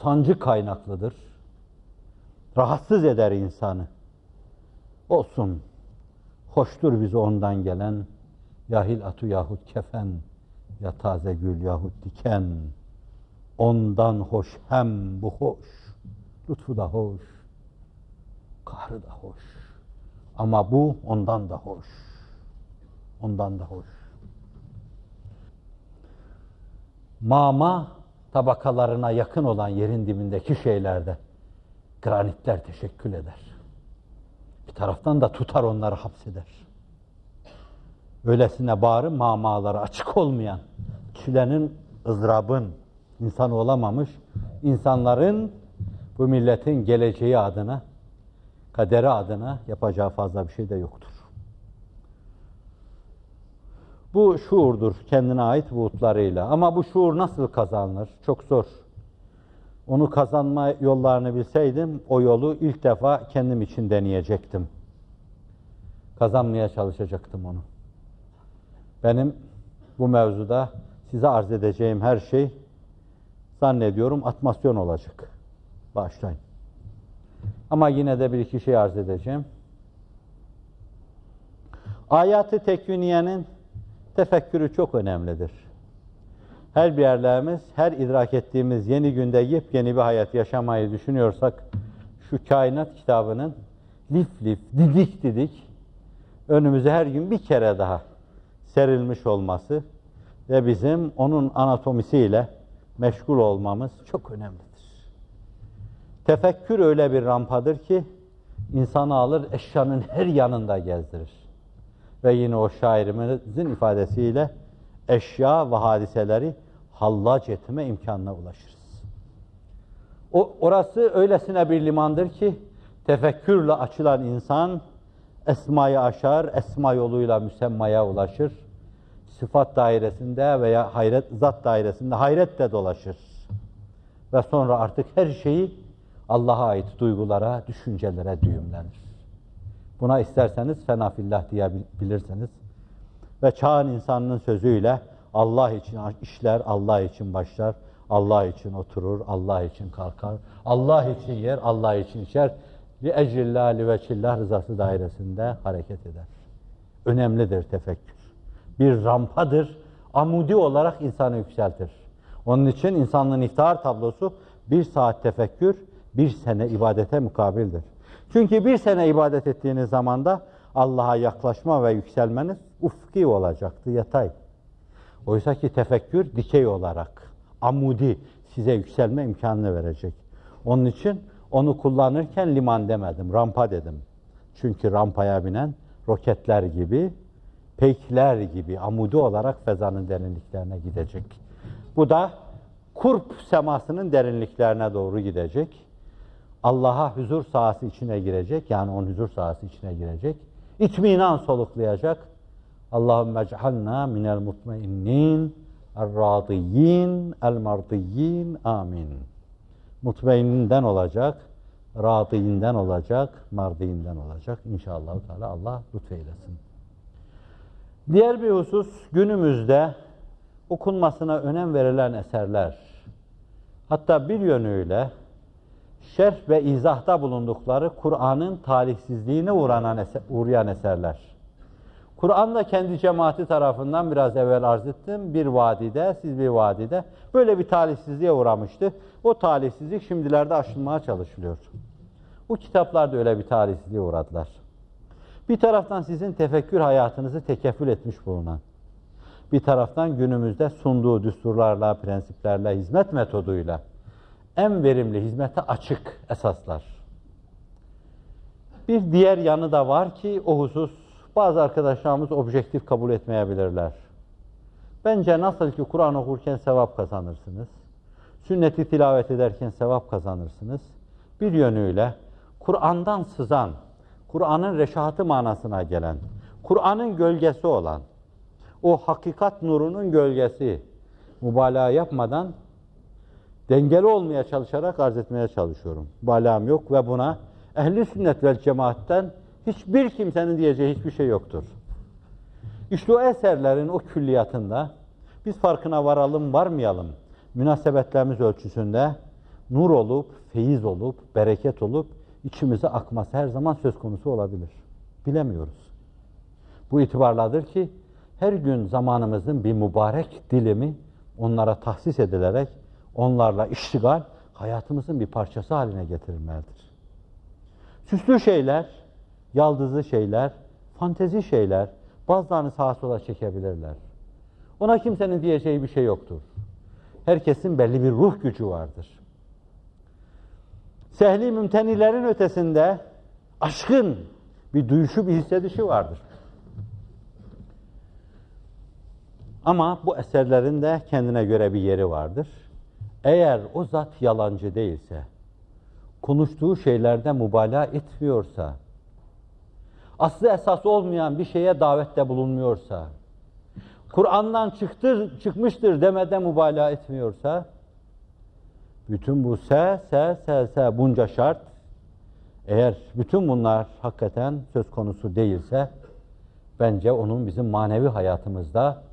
sancı kaynaklıdır, rahatsız eder insanı. Olsun, hoştur bize ondan gelen, yahil atu yahut kefen, ya taze gül yahut diken, ondan hoş hem bu hoş, lütfu da hoş, kahrı da hoş. Ama bu ondan da hoş, ondan da hoş. mama tabakalarına yakın olan yerin dibindeki şeylerde granitler teşekkül eder. Bir taraftan da tutar onları hapseder. Öylesine bağrı mamaları açık olmayan, çilenin, ızdırabın insanı olamamış, insanların bu milletin geleceği adına, kaderi adına yapacağı fazla bir şey de yoktur. Bu şuurdur kendine ait buğutlarıyla. Ama bu şuur nasıl kazanılır? Çok zor. Onu kazanma yollarını bilseydim o yolu ilk defa kendim için deneyecektim. Kazanmaya çalışacaktım onu. Benim bu mevzuda size arz edeceğim her şey zannediyorum atmasyon olacak. Başlayın. Ama yine de bir iki şey arz edeceğim. Ayatı tekviniyenin tefekkürü çok önemlidir. Her bir yerlerimiz, her idrak ettiğimiz yeni günde yepyeni bir hayat yaşamayı düşünüyorsak, şu kainat kitabının lif lif, didik didik önümüze her gün bir kere daha serilmiş olması ve bizim onun anatomisiyle meşgul olmamız çok önemlidir. Tefekkür öyle bir rampadır ki insanı alır eşyanın her yanında gezdirir. Ve yine o şairimizin ifadesiyle eşya ve hadiseleri hallac etme imkanına ulaşırız. O, orası öylesine bir limandır ki tefekkürle açılan insan esmayı aşar, esma yoluyla müsemmaya ulaşır. Sıfat dairesinde veya hayret zat dairesinde hayretle dolaşır. Ve sonra artık her şeyi Allah'a ait duygulara, düşüncelere düğümlenir. Buna isterseniz fenafillah diyebilirsiniz. Ve çağın insanının sözüyle Allah için işler, Allah için başlar, Allah için oturur, Allah için kalkar, Allah için yer, Allah için içer. Li ecrillah li veçillah rızası dairesinde hareket eder. Önemlidir tefekkür. Bir rampadır, amudi olarak insanı yükseltir. Onun için insanlığın iftihar tablosu bir saat tefekkür, bir sene ibadete mukabildir. Çünkü bir sene ibadet ettiğiniz zaman da Allah'a yaklaşma ve yükselmeniz ufki olacaktı, yatay. Oysa ki tefekkür dikey olarak, amudi size yükselme imkanını verecek. Onun için onu kullanırken liman demedim, rampa dedim. Çünkü rampaya binen roketler gibi, peykler gibi amudi olarak fezanın derinliklerine gidecek. Bu da kurp semasının derinliklerine doğru gidecek. Allah'a huzur sahası içine girecek. Yani onun huzur sahası içine girecek. İtminan soluklayacak. Allahümme cehalna minel mutmainnin el-radiyyin el-mardiyyin amin. Mutmaininden olacak, radiyinden olacak, mardiyinden olacak. İnşallah Teala Allah lütfeylesin. Diğer bir husus günümüzde okunmasına önem verilen eserler. Hatta bir yönüyle şerh ve izahta bulundukları Kur'an'ın talihsizliğine uğranan eser, uğrayan eserler. Kur'an da kendi cemaati tarafından biraz evvel arz ettim. Bir vadide, siz bir vadide böyle bir talihsizliğe uğramıştı. O talihsizlik şimdilerde aşılmaya çalışılıyor. Bu kitaplarda öyle bir talihsizliğe uğradılar. Bir taraftan sizin tefekkür hayatınızı tekeffül etmiş bulunan, bir taraftan günümüzde sunduğu düsturlarla, prensiplerle, hizmet metoduyla en verimli hizmete açık esaslar. Bir diğer yanı da var ki o husus bazı arkadaşlarımız objektif kabul etmeyebilirler. Bence nasıl ki Kur'an okurken sevap kazanırsınız, sünneti tilavet ederken sevap kazanırsınız, bir yönüyle Kur'an'dan sızan, Kur'an'ın reşahatı manasına gelen, Kur'an'ın gölgesi olan, o hakikat nurunun gölgesi, mübalağa yapmadan dengeli olmaya çalışarak arz etmeye çalışıyorum. Mübalağam yok ve buna ehli sünnet vel cemaatten hiçbir kimsenin diyeceği hiçbir şey yoktur. İşte o eserlerin o külliyatında biz farkına varalım varmayalım münasebetlerimiz ölçüsünde nur olup, feyiz olup, bereket olup içimize akması her zaman söz konusu olabilir. Bilemiyoruz. Bu itibarladır ki her gün zamanımızın bir mübarek dilimi onlara tahsis edilerek onlarla iştigal hayatımızın bir parçası haline getirilmelidir. Süslü şeyler, yaldızlı şeyler, fantezi şeyler bazılarını sağa sola çekebilirler. Ona kimsenin diyeceği bir şey yoktur. Herkesin belli bir ruh gücü vardır. Sehli mümtenilerin ötesinde aşkın bir duyuşu, bir hissedişi vardır. Ama bu eserlerin de kendine göre bir yeri vardır. Eğer o zat yalancı değilse, konuştuğu şeylerde mübalağa etmiyorsa, aslı esas olmayan bir şeye davette bulunmuyorsa, Kur'an'dan çıktır, çıkmıştır demeden mübalağa etmiyorsa, bütün bu se, se, se, se bunca şart, eğer bütün bunlar hakikaten söz konusu değilse, bence onun bizim manevi hayatımızda,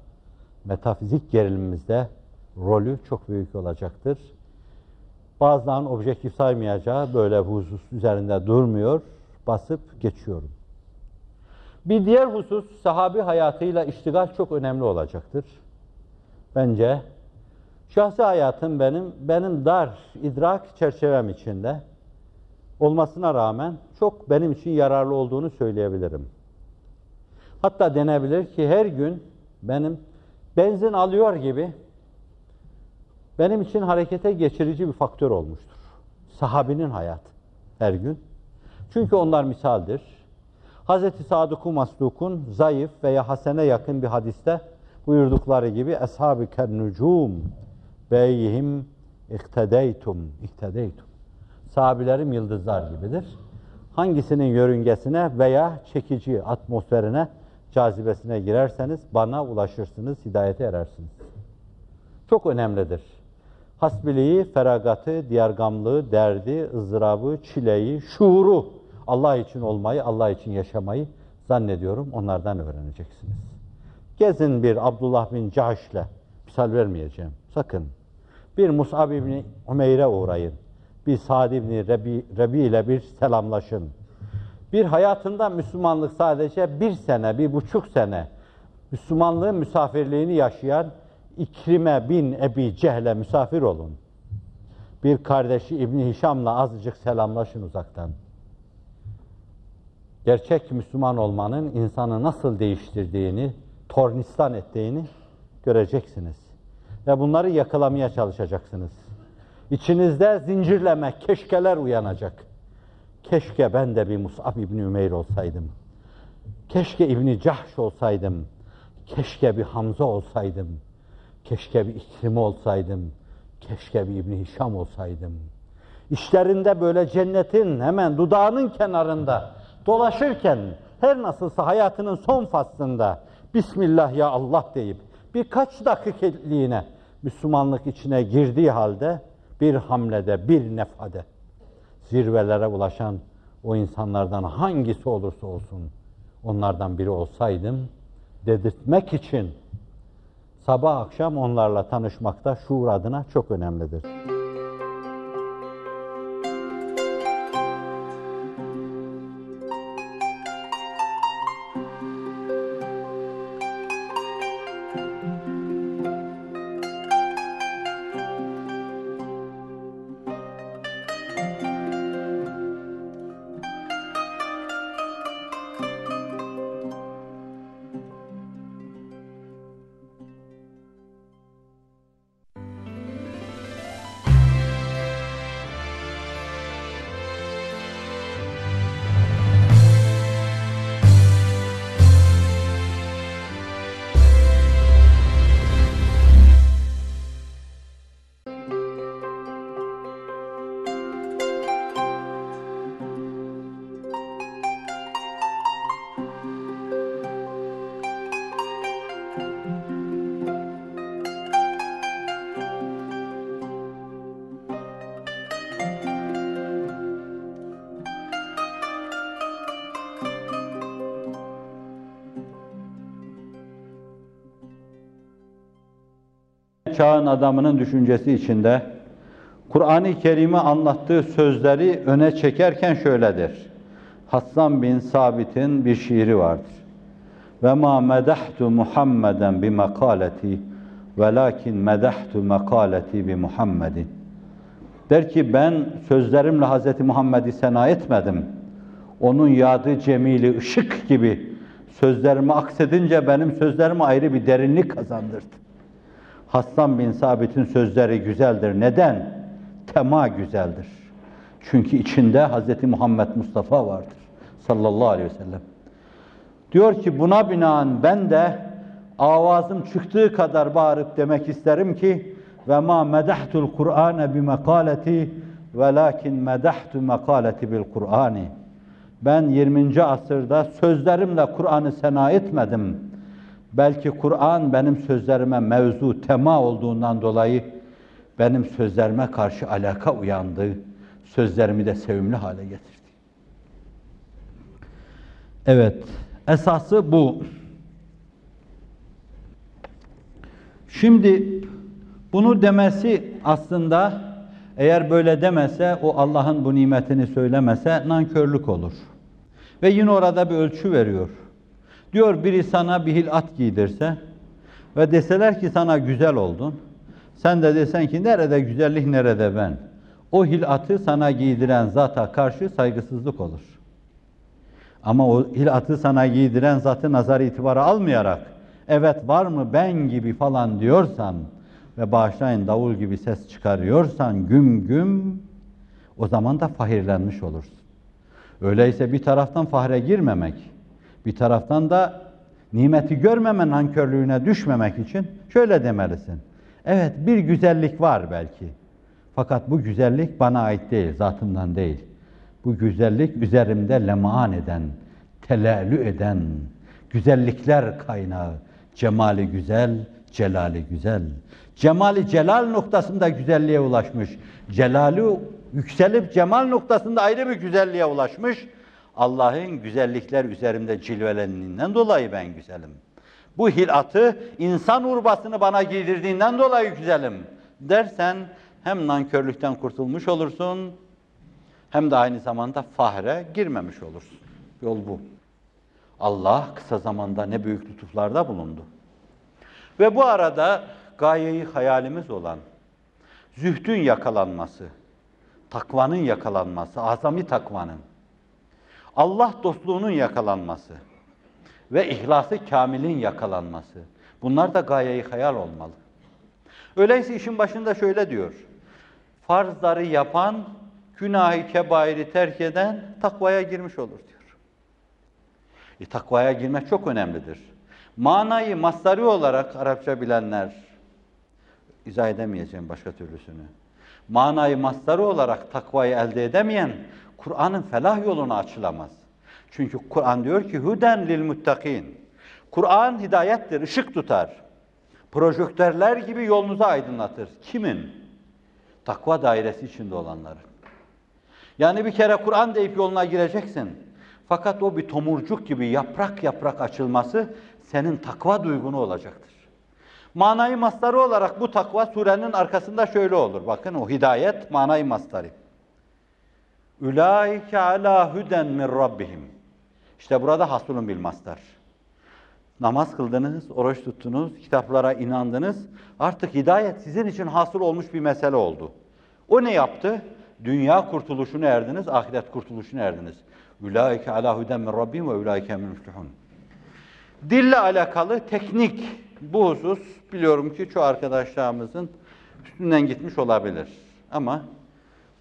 metafizik gerilimimizde rolü çok büyük olacaktır. Bazılarının objektif saymayacağı böyle husus üzerinde durmuyor, basıp geçiyorum. Bir diğer husus sahabi hayatıyla iştigal çok önemli olacaktır. Bence şahsi hayatım benim benim dar idrak çerçevem içinde olmasına rağmen çok benim için yararlı olduğunu söyleyebilirim. Hatta denebilir ki her gün benim benzin alıyor gibi benim için harekete geçirici bir faktör olmuştur. Sahabinin hayatı her gün. Çünkü onlar misaldir. Hz. Sadık-ı Masluk'un zayıf veya hasene yakın bir hadiste buyurdukları gibi Eshab-ı kennucum beyhim iktedeytum iktedeytum Sahabilerim yıldızlar gibidir. Hangisinin yörüngesine veya çekici atmosferine, cazibesine girerseniz bana ulaşırsınız, hidayete erersiniz. Çok önemlidir hasbiliği, feragatı, diyargamlığı, derdi, ızdırabı, çileyi, şuuru, Allah için olmayı, Allah için yaşamayı zannediyorum onlardan öğreneceksiniz. Gezin bir Abdullah bin Cahş'le, misal vermeyeceğim, sakın. Bir Mus'ab ibn Umeyr'e uğrayın. Bir Sa'd ibn Rebi, Rebi ile bir selamlaşın. Bir hayatında Müslümanlık sadece bir sene, bir buçuk sene Müslümanlığın misafirliğini yaşayan İkrime bin Ebi Cehle misafir olun. Bir kardeşi İbni Hişam'la azıcık selamlaşın uzaktan. Gerçek Müslüman olmanın insanı nasıl değiştirdiğini, tornistan ettiğini göreceksiniz. Ve bunları yakalamaya çalışacaksınız. İçinizde zincirleme, keşkeler uyanacak. Keşke ben de bir Mus'ab İbni Ümeyr olsaydım. Keşke İbni Cahş olsaydım. Keşke bir Hamza olsaydım. Keşke bir İkrim olsaydım. Keşke bir İbni Hişam olsaydım. İşlerinde böyle cennetin hemen dudağının kenarında dolaşırken her nasılsa hayatının son faslında Bismillah ya Allah deyip birkaç dakikaliğine Müslümanlık içine girdiği halde bir hamlede, bir nefade zirvelere ulaşan o insanlardan hangisi olursa olsun onlardan biri olsaydım dedirtmek için sabah akşam onlarla tanışmakta şuur adına çok önemlidir. Çağın adamının düşüncesi içinde Kur'an-ı Kerim'i anlattığı sözleri öne çekerken şöyledir. Hassan bin Sabit'in bir şiiri vardır. Ve ma medahtu Muhammeden bi makaleti velakin medahtu makaleti bi Muhammedin. Der ki ben sözlerimle Hz. Muhammed'i sena etmedim. Onun yadı cemili ışık gibi sözlerimi aksedince benim sözlerime ayrı bir derinlik kazandırdı. Hassan bin Sabit'in sözleri güzeldir. Neden? Tema güzeldir. Çünkü içinde Hz. Muhammed Mustafa vardır. Sallallahu aleyhi ve sellem. Diyor ki buna binaen ben de avazım çıktığı kadar bağırıp demek isterim ki ve ma medahtul Kur'ane bi makaleti velakin medahtu makaleti bil Kur'ani. Ben 20. asırda sözlerimle Kur'an'ı sena etmedim. Belki Kur'an benim sözlerime mevzu, tema olduğundan dolayı benim sözlerime karşı alaka uyandı. Sözlerimi de sevimli hale getirdi. Evet, esası bu. Şimdi bunu demesi aslında eğer böyle demese, o Allah'ın bu nimetini söylemese nankörlük olur. Ve yine orada bir ölçü veriyor. Diyor biri sana bir hilat giydirse ve deseler ki sana güzel oldun. Sen de desen ki nerede güzellik nerede ben. O hilatı sana giydiren zata karşı saygısızlık olur. Ama o hilatı sana giydiren zatı nazar itibara almayarak evet var mı ben gibi falan diyorsan ve bağışlayın davul gibi ses çıkarıyorsan güm güm o zaman da fahirlenmiş olursun. Öyleyse bir taraftan fahre girmemek, bir taraftan da nimeti görmemen nankörlüğüne düşmemek için şöyle demelisin. Evet bir güzellik var belki. Fakat bu güzellik bana ait değil, zatımdan değil. Bu güzellik üzerimde lemaan eden, telallü eden, güzellikler kaynağı. Cemali güzel, celali güzel. Cemali celal noktasında güzelliğe ulaşmış. Celali yükselip cemal noktasında ayrı bir güzelliğe ulaşmış. Allah'ın güzellikler üzerimde cilvelendiğinden dolayı ben güzelim. Bu hilatı insan urbasını bana giydirdiğinden dolayı güzelim dersen hem nankörlükten kurtulmuş olursun hem de aynı zamanda fahre girmemiş olursun. Yol bu. Allah kısa zamanda ne büyük lütuflarda bulundu. Ve bu arada gayeyi hayalimiz olan zühdün yakalanması, takvanın yakalanması, azami takvanın, Allah dostluğunun yakalanması ve ihlası kamilin yakalanması. Bunlar da gayeyi hayal olmalı. Öyleyse işin başında şöyle diyor. Farzları yapan, günahı kebairi terk eden takvaya girmiş olur diyor. E, takvaya girmek çok önemlidir. Manayı mastarı olarak Arapça bilenler, izah edemeyeceğim başka türlüsünü. Manayı mastarı olarak takvayı elde edemeyen, Kur'an'ın felah yoluna açılamaz. Çünkü Kur'an diyor ki huden lil muttakin. Kur'an hidayettir, ışık tutar. Projektörler gibi yolunuzu aydınlatır. Kimin? Takva dairesi içinde olanların. Yani bir kere Kur'an deyip yoluna gireceksin. Fakat o bir tomurcuk gibi yaprak yaprak açılması senin takva duygunu olacaktır. Manayı mastarı olarak bu takva surenin arkasında şöyle olur. Bakın o hidayet manayı mastarı. Ulaike ala huden min rabbihim. İşte burada hasulun bil mastar. Namaz kıldınız, oruç tuttunuz, kitaplara inandınız. Artık hidayet sizin için hasıl olmuş bir mesele oldu. O ne yaptı? Dünya kurtuluşunu erdiniz, ahiret kurtuluşunu erdiniz. Ulaike ala huden min rabbihim ve ulaike min. Dille alakalı teknik bu husus biliyorum ki çoğu arkadaşlarımızın üstünden gitmiş olabilir. Ama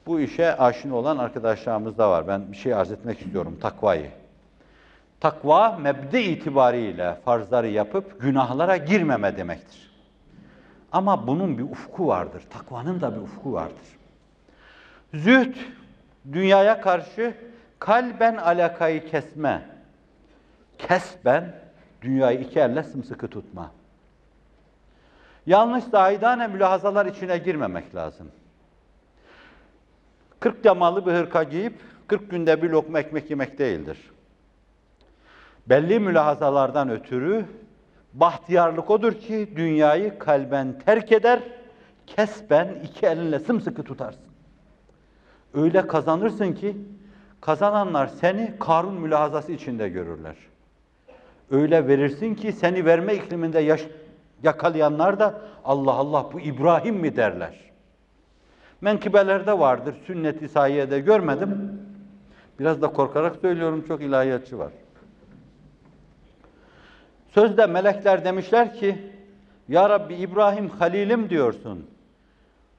bu işe aşina olan arkadaşlarımız da var. Ben bir şey arz etmek istiyorum, takvayı. Takva mebde itibariyle farzları yapıp günahlara girmeme demektir. Ama bunun bir ufku vardır. Takvanın da bir ufku vardır. Zühd, dünyaya karşı kalben alakayı kesme. Kesben, dünyayı iki elle sımsıkı tutma. Yanlış zahidane mülahazalar içine girmemek lazım. 40 yamalı bir hırka giyip 40 günde bir lokma ekmek yemek değildir. Belli mülahazalardan ötürü Bahtiyarlık odur ki dünyayı kalben terk eder, kesben iki elinle sımsıkı tutarsın. Öyle kazanırsın ki kazananlar seni Karun mülahazası içinde görürler. Öyle verirsin ki seni verme ikliminde yaş- yakalayanlar da Allah Allah bu İbrahim mi derler. Menkıbelerde vardır, sünnet-i sahiyyede görmedim. Biraz da korkarak söylüyorum, çok ilahiyatçı var. Sözde melekler demişler ki, Ya Rabbi İbrahim halilim diyorsun.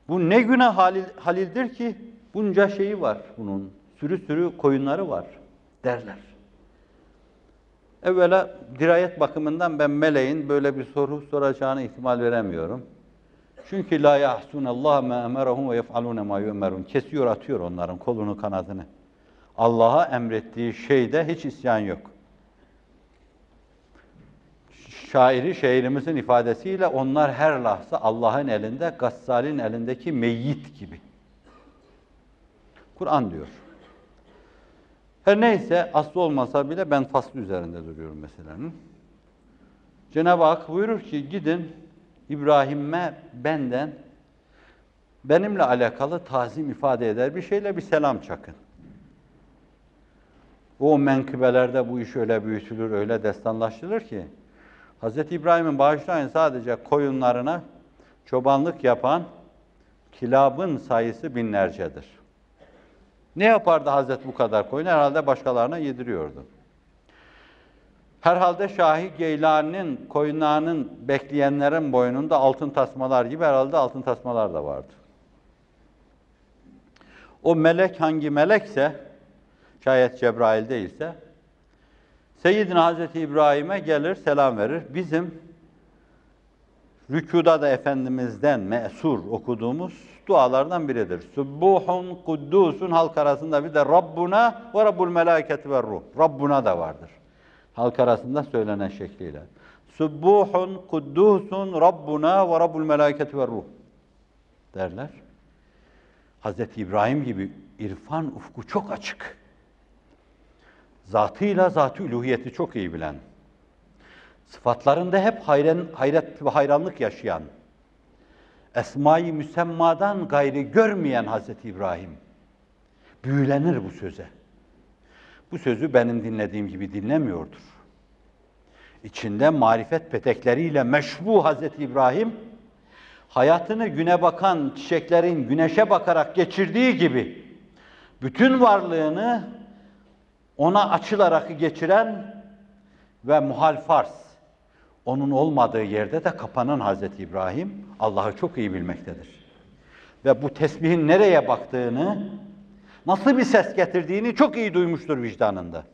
Bu ne günah halil, halildir ki bunca şeyi var bunun. Sürü sürü koyunları var derler. Evvela dirayet bakımından ben meleğin böyle bir soru soracağını ihtimal veremiyorum. Çünkü la yahsun Allah ma emerahum ve yef'alun ma yu'merun. Kesiyor atıyor onların kolunu kanadını. Allah'a emrettiği şeyde hiç isyan yok. Şairi şairimizin ifadesiyle onlar her lahza Allah'ın elinde, Gassal'in elindeki meyyit gibi. Kur'an diyor. Her neyse aslı olmasa bile ben faslı üzerinde duruyorum meselenin. Cenab-ı Hak buyurur ki gidin İbrahim'e benden benimle alakalı tazim ifade eder bir şeyle bir selam çakın. O menkıbelerde bu iş öyle büyütülür, öyle destanlaştırılır ki Hz. İbrahim'in bağışlayın sadece koyunlarına çobanlık yapan kilabın sayısı binlercedir. Ne yapardı Hazret bu kadar koyun? Herhalde başkalarına yediriyordu. Herhalde Şahi Geylani'nin koyunlarının bekleyenlerin boynunda altın tasmalar gibi herhalde altın tasmalar da vardı. O melek hangi melekse, şayet Cebrail değilse, Seyyidina Hazreti İbrahim'e gelir, selam verir. Bizim rükuda da Efendimiz'den mesur okuduğumuz dualardan biridir. Subbuhun kuddusun halk arasında bir de Rabbuna ve Rabbul melaketi ve ruh. Rabbuna da vardır. Halk arasında söylenen şekliyle. Subbuhun kuddusun Rabbuna ve Rabbul melaketi ve ruh derler. Hazreti İbrahim gibi irfan ufku çok açık. Zatıyla zat-ı üluhiyeti çok iyi bilen, sıfatlarında hep hayren, hayret ve hayranlık yaşayan, esma-i müsemmadan gayri görmeyen Hazreti İbrahim büyülenir bu söze. Bu sözü benim dinlediğim gibi dinlemiyordur. İçinde marifet petekleriyle meşbu Hazreti İbrahim, hayatını güne bakan çiçeklerin güneşe bakarak geçirdiği gibi, bütün varlığını ona açılarak geçiren ve muhal farz, onun olmadığı yerde de kapanan Hazreti İbrahim Allah'ı çok iyi bilmektedir. Ve bu tesbihin nereye baktığını, nasıl bir ses getirdiğini çok iyi duymuştur vicdanında.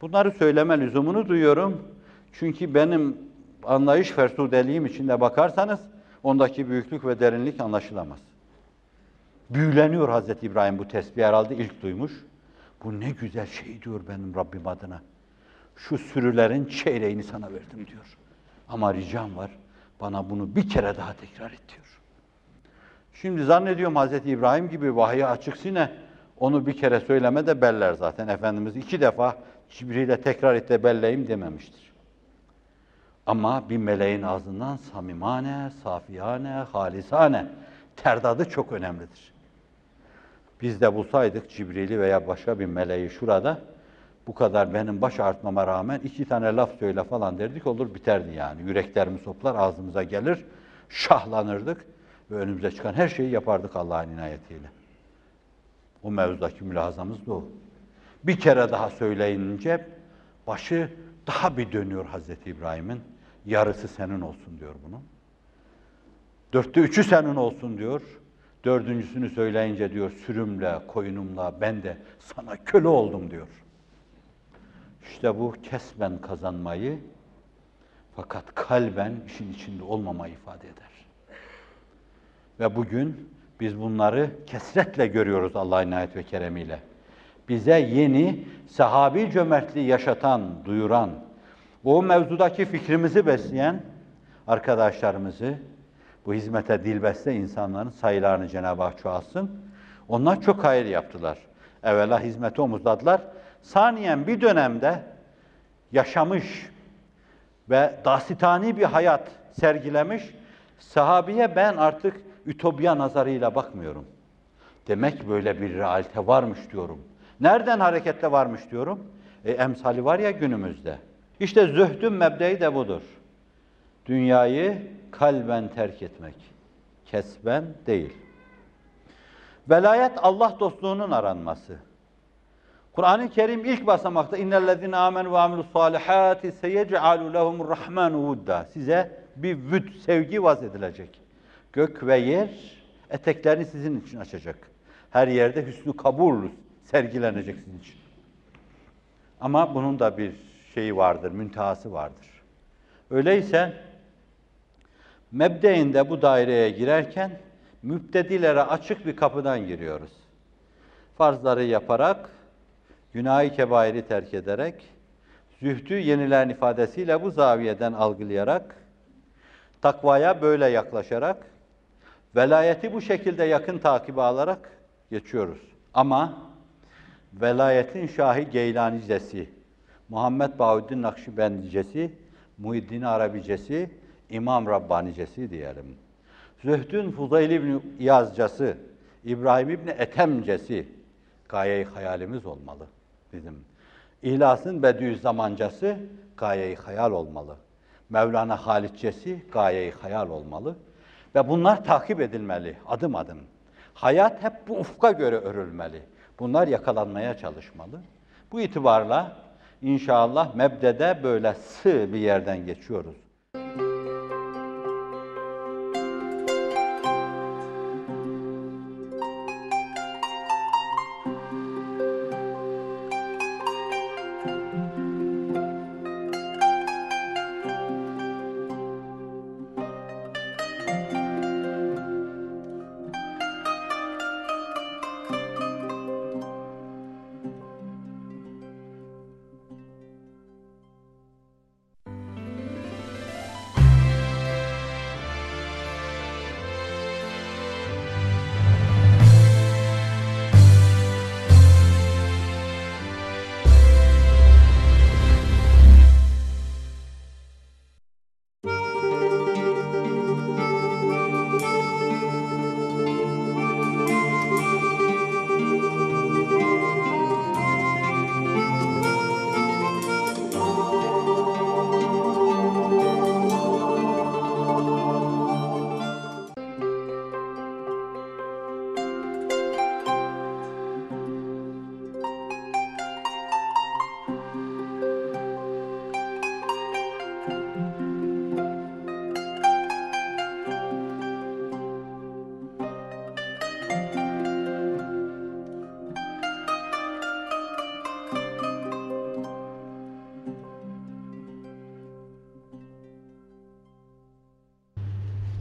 Bunları söyleme lüzumunu duyuyorum. Çünkü benim anlayış fersudeliğim içinde bakarsanız ondaki büyüklük ve derinlik anlaşılamaz. Büyüleniyor Hazreti İbrahim bu tesbih herhalde ilk duymuş. Bu ne güzel şey diyor benim Rabbim adına. Şu sürülerin çeyreğini sana verdim diyor. Ama ricam var, bana bunu bir kere daha tekrar et diyor. Şimdi zannediyorum Hazreti İbrahim gibi vahiy açık sine onu bir kere söyleme de beller zaten. Efendimiz iki defa Cibril'e tekrar et de belleyim dememiştir. Ama bir meleğin ağzından samimane, safiyane, halisane terdadı çok önemlidir. Biz de bulsaydık Cibril'i veya başka bir meleği şurada bu kadar benim baş artmama rağmen iki tane laf söyle falan derdik olur biterdi yani. Yüreklerimiz hoplar ağzımıza gelir, şahlanırdık ve önümüze çıkan her şeyi yapardık Allah'ın inayetiyle. O mevzudaki mülazamız da o. Bir kere daha söyleyince başı daha bir dönüyor Hazreti İbrahim'in. Yarısı senin olsun diyor bunu. Dörtte üçü senin olsun diyor. Dördüncüsünü söyleyince diyor sürümle, koyunumla ben de sana köle oldum diyor. İşte bu kesben kazanmayı fakat kalben işin içinde olmamayı ifade eder. Ve bugün biz bunları kesretle görüyoruz Allah'ın inayet ve keremiyle. Bize yeni sahabi cömertliği yaşatan, duyuran, o mevzudaki fikrimizi besleyen arkadaşlarımızı, bu hizmete dilbeste insanların sayılarını Cenab-ı Hak çoğalsın. Onlar çok hayır yaptılar. Evvela hizmeti omuzladılar. Saniyen bir dönemde yaşamış, ve dasitani bir hayat sergilemiş. Sahabiye ben artık ütopya nazarıyla bakmıyorum. Demek böyle bir realite varmış diyorum. Nereden hareketle varmış diyorum? E, emsali var ya günümüzde. İşte zühdün mebdeyi de budur. Dünyayı kalben terk etmek. Kesben değil. Velayet Allah dostluğunun aranması. Kur'an-ı Kerim ilk basamakta innellezine amenu ve amilus salihati seyec'alu lehumur rahmanu vudda. Size bir vüd, sevgi vaz edilecek. Gök ve yer eteklerini sizin için açacak. Her yerde hüsnü kabul sergilenecek sizin için. Ama bunun da bir şeyi vardır, müntehası vardır. Öyleyse mebdeinde bu daireye girerken müptedilere açık bir kapıdan giriyoruz. Farzları yaparak, günahı kebairi terk ederek, zühdü yenilen ifadesiyle bu zaviyeden algılayarak, takvaya böyle yaklaşarak, velayeti bu şekilde yakın takibi alarak geçiyoruz. Ama velayetin Şahi Geylanicesi, Muhammed Bahuddin Nakşibendicesi, Muhiddin Arabicesi, İmam Rabbanicesi diyelim. Zühdün Fuzayl İbni İyazcası, İbrahim İbni Etemcesi, gaye-i hayalimiz olmalı bizim. İhlasın Bediüzzamancası, gaye-i hayal olmalı. Mevlana Halitçesi, gaye-i hayal olmalı. Ve bunlar takip edilmeli, adım adım. Hayat hep bu ufka göre örülmeli. Bunlar yakalanmaya çalışmalı. Bu itibarla inşallah mebdede böyle sığ bir yerden geçiyoruz.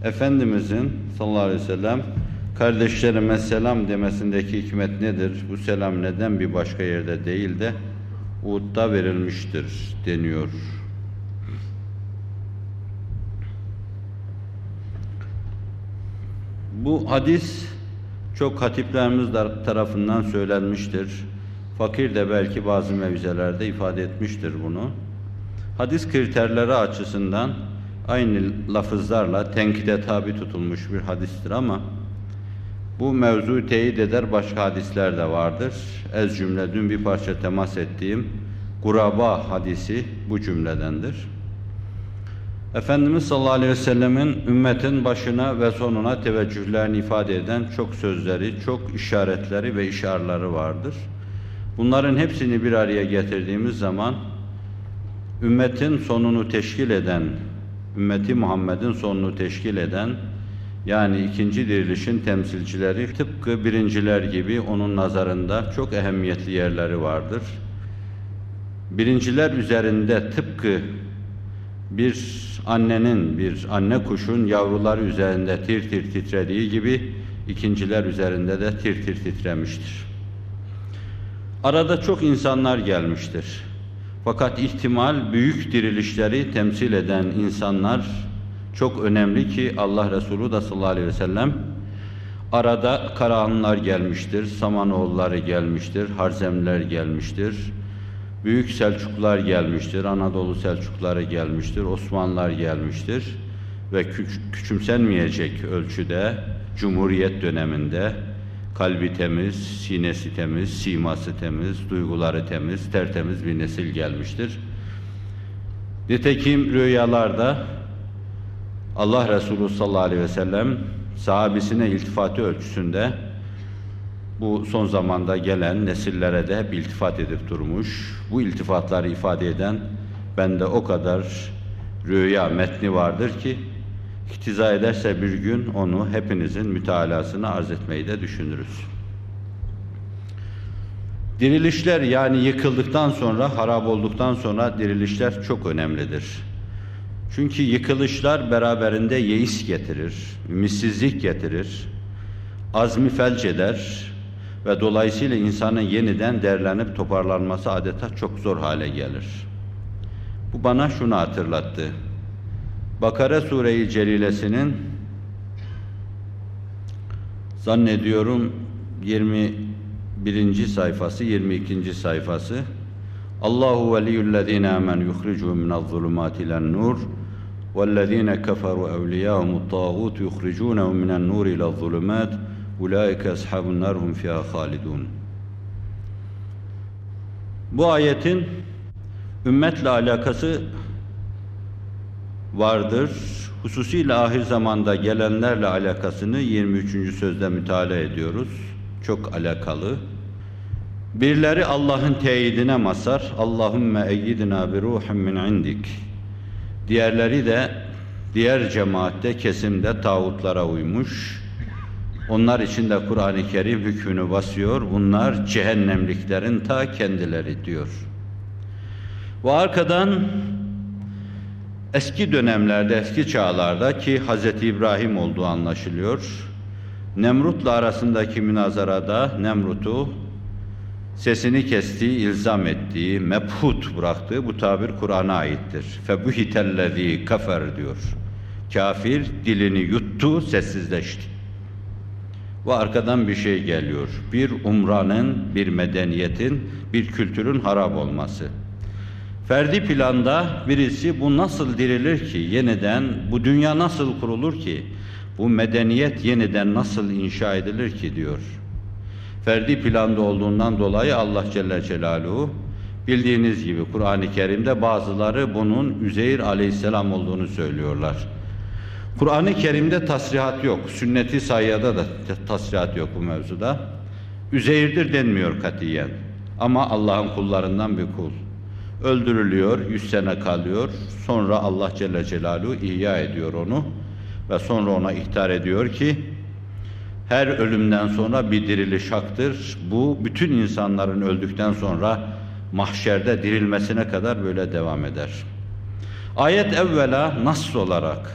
Efendimizin sallallahu aleyhi ve sellem kardeşlerime selam demesindeki hikmet nedir? Bu selam neden bir başka yerde değil de Uhud'da verilmiştir deniyor. Bu hadis çok hatiplerimiz tarafından söylenmiştir. Fakir de belki bazı mevzelerde ifade etmiştir bunu. Hadis kriterleri açısından aynı lafızlarla tenkide tabi tutulmuş bir hadistir ama bu mevzu teyit eder başka hadisler de vardır. Ez cümle dün bir parça temas ettiğim Kuraba hadisi bu cümledendir. Efendimiz sallallahu aleyhi ve sellemin ümmetin başına ve sonuna teveccühlerini ifade eden çok sözleri, çok işaretleri ve işarları vardır. Bunların hepsini bir araya getirdiğimiz zaman ümmetin sonunu teşkil eden ümmeti Muhammed'in sonunu teşkil eden yani ikinci dirilişin temsilcileri tıpkı birinciler gibi onun nazarında çok ehemmiyetli yerleri vardır. Birinciler üzerinde tıpkı bir annenin, bir anne kuşun yavruları üzerinde tir tir titrediği gibi ikinciler üzerinde de tir tir titremiştir. Arada çok insanlar gelmiştir. Fakat ihtimal büyük dirilişleri temsil eden insanlar çok önemli ki Allah Resulü da sallallahu aleyhi ve sellem arada Karahanlar gelmiştir, Samanoğulları gelmiştir, Harzemler gelmiştir. Büyük Selçuklular gelmiştir, Anadolu Selçukluları gelmiştir, Osmanlılar gelmiştir ve küç- küçümsenmeyecek ölçüde Cumhuriyet döneminde kalbi temiz, sinesi temiz, siması temiz, duyguları temiz, tertemiz bir nesil gelmiştir. Nitekim rüyalarda Allah Resulü sallallahu aleyhi ve sellem sahabisine iltifatı ölçüsünde bu son zamanda gelen nesillere de hep iltifat edip durmuş. Bu iltifatları ifade eden bende o kadar rüya metni vardır ki iktiza ederse bir gün onu hepinizin mütalasını arz etmeyi de düşünürüz. Dirilişler yani yıkıldıktan sonra, harap olduktan sonra dirilişler çok önemlidir. Çünkü yıkılışlar beraberinde yeis getirir, ümitsizlik getirir, azmi felç eder ve dolayısıyla insanın yeniden derlenip toparlanması adeta çok zor hale gelir. Bu bana şunu hatırlattı. Bakara Sure-i Celilesinin zannediyorum 21. sayfası, 22. sayfası Allahu veliyyullezine amen yukhricuhum minez-zulumati ilen-nur vellezine keferu evliyahumut tağut yukhricuhum minen-nur ilez-zulumat ulaika ashabun nar hum fiha halidun. Bu ayetin ümmetle alakası vardır. Hususiyle ahir zamanda gelenlerle alakasını 23. sözde müteala ediyoruz. Çok alakalı. Birileri Allah'ın teyidine masar. Allahümme eyyidina bi ruhin min indik. Diğerleri de diğer cemaatte, kesimde tağutlara uymuş. Onlar için de Kur'an-ı Kerim hükmünü basıyor. Bunlar cehennemliklerin ta kendileri diyor. Ve arkadan eski dönemlerde, eski çağlarda ki Hz. İbrahim olduğu anlaşılıyor. Nemrut'la arasındaki münazarada Nemrut'u sesini kestiği, ilzam ettiği, mebhut bıraktığı bu tabir Kur'an'a aittir. Febuhitellezî kafer diyor. Kafir dilini yuttu, sessizleşti. Ve arkadan bir şey geliyor. Bir umranın, bir medeniyetin, bir kültürün harap olması. Ferdi planda birisi bu nasıl dirilir ki yeniden, bu dünya nasıl kurulur ki, bu medeniyet yeniden nasıl inşa edilir ki diyor. Ferdi planda olduğundan dolayı Allah Celle Celaluhu bildiğiniz gibi Kur'an-ı Kerim'de bazıları bunun Üzeyir Aleyhisselam olduğunu söylüyorlar. Kur'an-ı Kerim'de tasrihat yok. Sünnet-i sayyada da tasrihat yok bu mevzuda. Üzeyir'dir denmiyor katiyen. Ama Allah'ın kullarından bir kul. Öldürülüyor, yüz sene kalıyor. Sonra Allah Celle Celaluhu ihya ediyor onu. Ve sonra ona ihtar ediyor ki, her ölümden sonra bir diriliş haktır. Bu bütün insanların öldükten sonra mahşerde dirilmesine kadar böyle devam eder. Ayet evvela nas olarak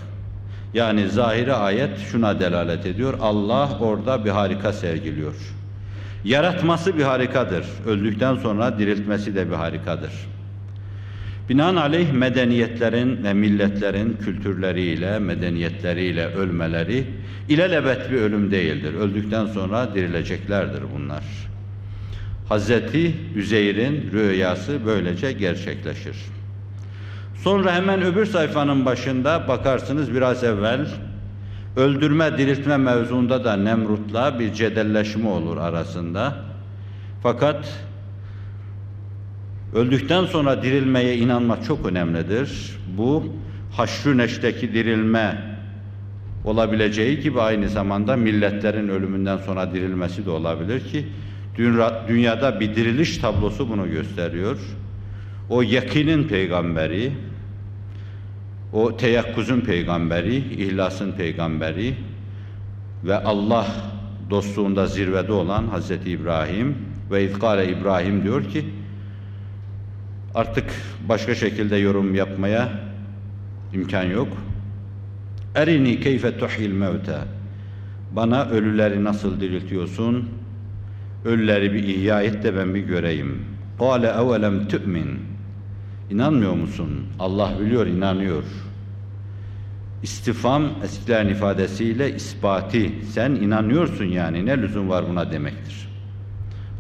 yani zahiri ayet şuna delalet ediyor. Allah orada bir harika sergiliyor. Yaratması bir harikadır. Öldükten sonra diriltmesi de bir harikadır. Binaenaleyh medeniyetlerin ve milletlerin kültürleriyle, medeniyetleriyle ölmeleri ilelebet bir ölüm değildir. Öldükten sonra dirileceklerdir bunlar. Hazreti Üzeyr'in rüyası böylece gerçekleşir. Sonra hemen öbür sayfanın başında bakarsınız biraz evvel öldürme diriltme mevzuunda da Nemrut'la bir cedelleşme olur arasında. Fakat öldükten sonra dirilmeye inanmak çok önemlidir. Bu haşrü neşteki dirilme olabileceği gibi aynı zamanda milletlerin ölümünden sonra dirilmesi de olabilir ki dünyada bir diriliş tablosu bunu gösteriyor. O yakinin peygamberi, o teyakkuzun peygamberi, ihlasın peygamberi ve Allah dostluğunda zirvede olan Hazreti İbrahim ve İzkale İbrahim diyor ki artık başka şekilde yorum yapmaya imkan yok. Erini keyfe tuhil mevte. Bana ölüleri nasıl diriltiyorsun? Ölüleri bir ihya et de ben bir göreyim. Kale evelem tu'min. İnanmıyor musun? Allah biliyor, inanıyor. İstifam eskilerin ifadesiyle ispati. Sen inanıyorsun yani ne lüzum var buna demektir.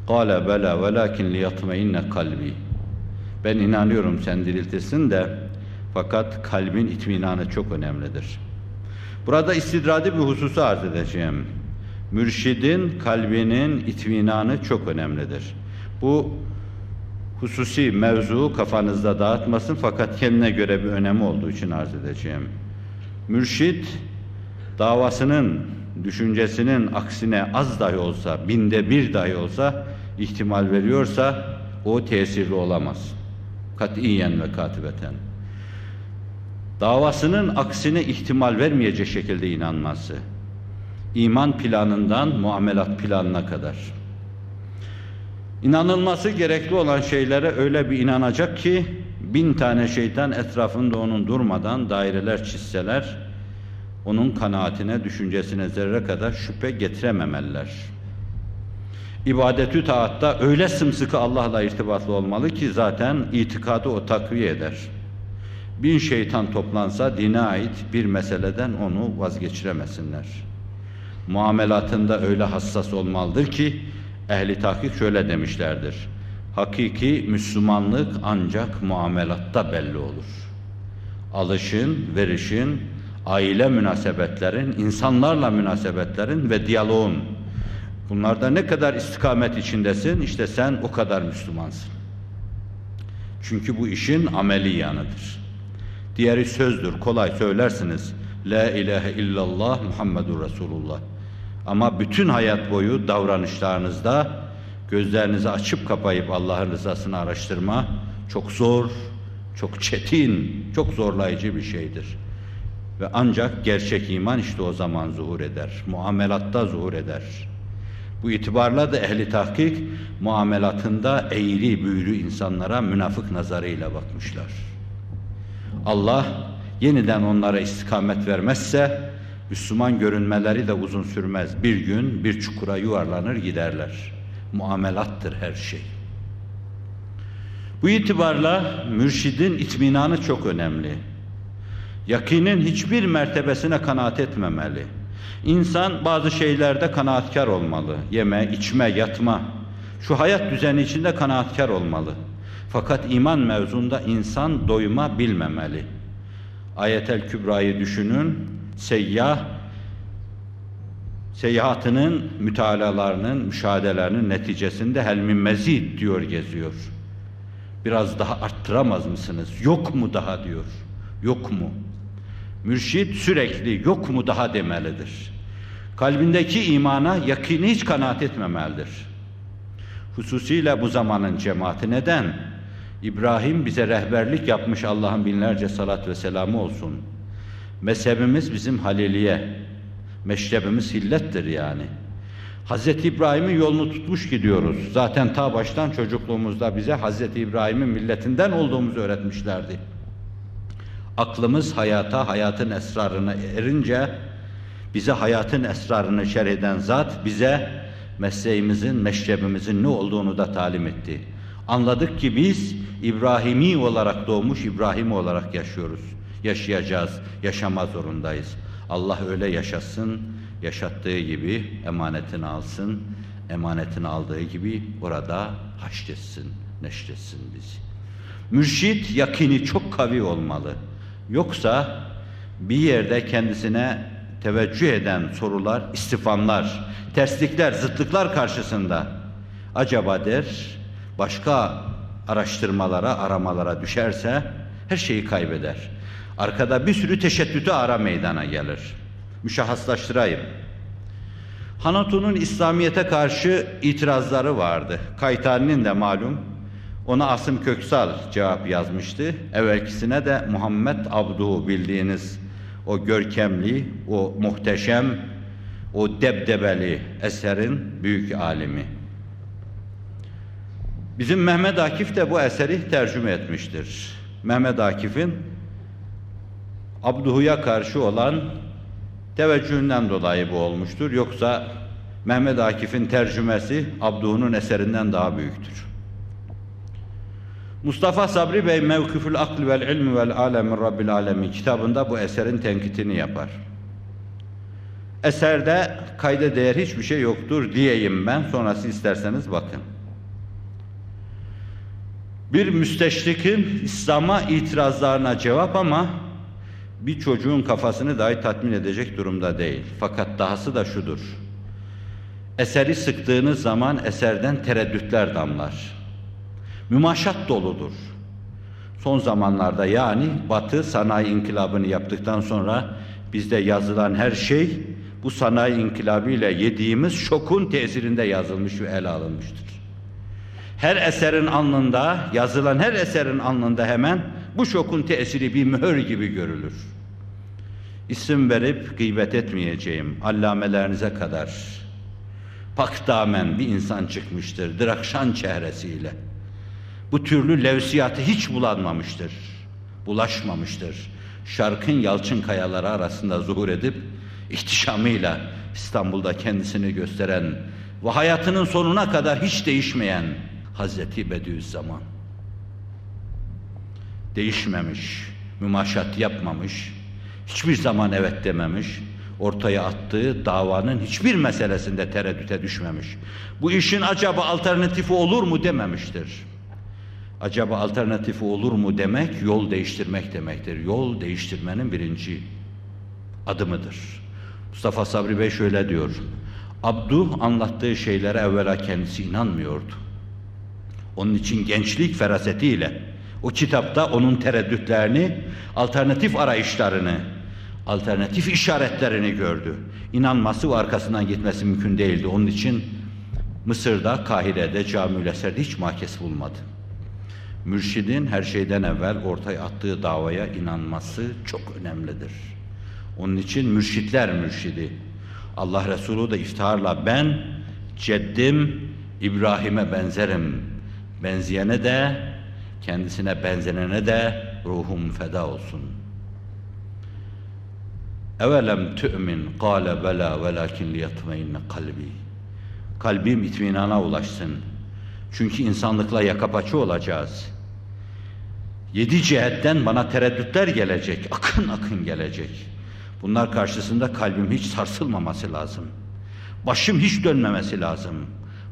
Kale bela velakin liyatmeinne kalbi. Ben inanıyorum sen diriltirsin de fakat kalbin itminanı çok önemlidir. Burada istidradi bir hususu arz edeceğim. Mürşidin kalbinin itminanı çok önemlidir. Bu hususi mevzu kafanızda dağıtmasın fakat kendine göre bir önemi olduğu için arz edeceğim. Mürşid davasının, düşüncesinin aksine az dahi olsa, binde bir dahi olsa ihtimal veriyorsa o tesirli olamaz. Katiyen ve katibeten. Davasının aksine ihtimal vermeyecek şekilde inanması. İman planından muamelat planına kadar. İnanılması gerekli olan şeylere öyle bir inanacak ki bin tane şeytan etrafında onun durmadan daireler çizseler onun kanaatine, düşüncesine zerre kadar şüphe getirememeliler. İbadetü taatta öyle sımsıkı Allah'la irtibatlı olmalı ki zaten itikadı o takviye eder. Bin şeytan toplansa dine ait bir meseleden onu vazgeçiremesinler. Muamelatında öyle hassas olmalıdır ki ehli tahkik şöyle demişlerdir. Hakiki Müslümanlık ancak muamelatta belli olur. Alışın, verişin, aile münasebetlerin, insanlarla münasebetlerin ve diyaloğun. Bunlarda ne kadar istikamet içindesin, işte sen o kadar Müslümansın. Çünkü bu işin ameli yanıdır. Diğeri sözdür, kolay söylersiniz. La ilahe illallah Muhammedur Resulullah. Ama bütün hayat boyu davranışlarınızda gözlerinizi açıp kapayıp Allah'ın rızasını araştırma çok zor, çok çetin, çok zorlayıcı bir şeydir. Ve ancak gerçek iman işte o zaman zuhur eder. Muamelatta zuhur eder. Bu itibarla da ehli tahkik muamelatında eğri büğrü insanlara münafık nazarıyla bakmışlar. Allah yeniden onlara istikamet vermezse Müslüman görünmeleri de uzun sürmez. Bir gün bir çukura yuvarlanır giderler. Muamelattır her şey. Bu itibarla mürşidin itminanı çok önemli. Yakinin hiçbir mertebesine kanaat etmemeli. İnsan bazı şeylerde kanaatkar olmalı. Yeme, içme, yatma. Şu hayat düzeni içinde kanaatkar olmalı. Fakat iman mevzunda insan doyuma bilmemeli. Ayetel Kübra'yı düşünün. Seyyah seyahatinin mütalalarının, müşahedelerinin neticesinde helmin mezid diyor geziyor. Biraz daha arttıramaz mısınız? Yok mu daha diyor. Yok mu? Mürşid sürekli yok mu daha demelidir. Kalbindeki imana yakini hiç kanaat etmemelidir. Hususiyle bu zamanın cemaati neden? İbrahim bize rehberlik yapmış Allah'ın binlerce salat ve selamı olsun. Mezhebimiz bizim haliliye, meşrebimiz hillettir yani. Hz. İbrahim'in yolunu tutmuş gidiyoruz. Zaten ta baştan çocukluğumuzda bize Hz. İbrahim'in milletinden olduğumuzu öğretmişlerdi. Aklımız hayata, hayatın esrarına erince bize hayatın esrarını şerh eden zat bize mesleğimizin, meşrebimizin ne olduğunu da talim etti. Anladık ki biz İbrahimi olarak doğmuş İbrahim olarak yaşıyoruz. Yaşayacağız, yaşama zorundayız. Allah öyle yaşasın, yaşattığı gibi emanetini alsın, emanetini aldığı gibi orada haşretsin, neşretsin bizi. Mürşit yakini çok kavi olmalı. Yoksa bir yerde kendisine teveccüh eden sorular, istifamlar, terslikler, zıtlıklar karşısında acaba der, başka araştırmalara, aramalara düşerse her şeyi kaybeder. Arkada bir sürü teşettütü ara meydana gelir. Müşahhaslaştırayım. Hanatun'un İslamiyet'e karşı itirazları vardı. Kaytani'nin de malum ona Asım Köksal cevap yazmıştı. Evvelkisine de Muhammed Abdu bildiğiniz o görkemli, o muhteşem, o debdebeli eserin büyük alimi. Bizim Mehmet Akif de bu eseri tercüme etmiştir. Mehmet Akif'in Abduhu'ya karşı olan teveccühünden dolayı bu olmuştur. Yoksa Mehmet Akif'in tercümesi Abduhu'nun eserinden daha büyüktür. Mustafa Sabri Bey Mevkifül Akl vel İlmi vel Alemin Rabbil Alemin kitabında bu eserin tenkitini yapar. Eserde kayda değer hiçbir şey yoktur diyeyim ben. Sonrası isterseniz bakın. Bir müsteşrikin İslam'a itirazlarına cevap ama bir çocuğun kafasını dahi tatmin edecek durumda değil. Fakat dahası da şudur. Eseri sıktığınız zaman eserden tereddütler damlar. Mümaşat doludur. Son zamanlarda yani Batı sanayi inkılabını yaptıktan sonra bizde yazılan her şey bu sanayi inkılabı ile yediğimiz şokun tesirinde yazılmış ve ele alınmıştır. Her eserin alnında, yazılan her eserin alnında hemen bu şokun tesiri bir mühür gibi görülür. İsim verip gıybet etmeyeceğim allamelerinize kadar. Pakdamen bir insan çıkmıştır, drakşan çehresiyle. Bu türlü levsiyatı hiç bulanmamıştır, bulaşmamıştır. Şarkın yalçın kayaları arasında zuhur edip ihtişamıyla İstanbul'da kendisini gösteren ve hayatının sonuna kadar hiç değişmeyen Hazreti Bediüzzaman. Değişmemiş, mümaşat yapmamış, hiçbir zaman evet dememiş, ortaya attığı davanın hiçbir meselesinde tereddüte düşmemiş. Bu işin acaba alternatifi olur mu dememiştir. Acaba alternatifi olur mu demek yol değiştirmek demektir. Yol değiştirmenin birinci adımıdır. Mustafa Sabri Bey şöyle diyor. Abdu anlattığı şeylere evvela kendisi inanmıyordu. Onun için gençlik ferasetiyle o kitapta onun tereddütlerini, alternatif arayışlarını, alternatif işaretlerini gördü. İnanması ve arkasından gitmesi mümkün değildi. Onun için Mısır'da, Kahire'de, Camiül Eser'de hiç mahkes bulmadı. Mürşidin her şeyden evvel ortaya attığı davaya inanması çok önemlidir. Onun için mürşitler mürşidi. Allah Resulü de iftiharla ben ceddim İbrahim'e benzerim. Benzeyene de kendisine benzenene de ruhum feda olsun. Evelem tü'min kâle bela velakin liyatmeyinne kalbi. Kalbim itminana ulaşsın. Çünkü insanlıkla yaka paça olacağız. Yedi cihetten bana tereddütler gelecek, akın akın gelecek. Bunlar karşısında kalbim hiç sarsılmaması lazım. Başım hiç dönmemesi lazım.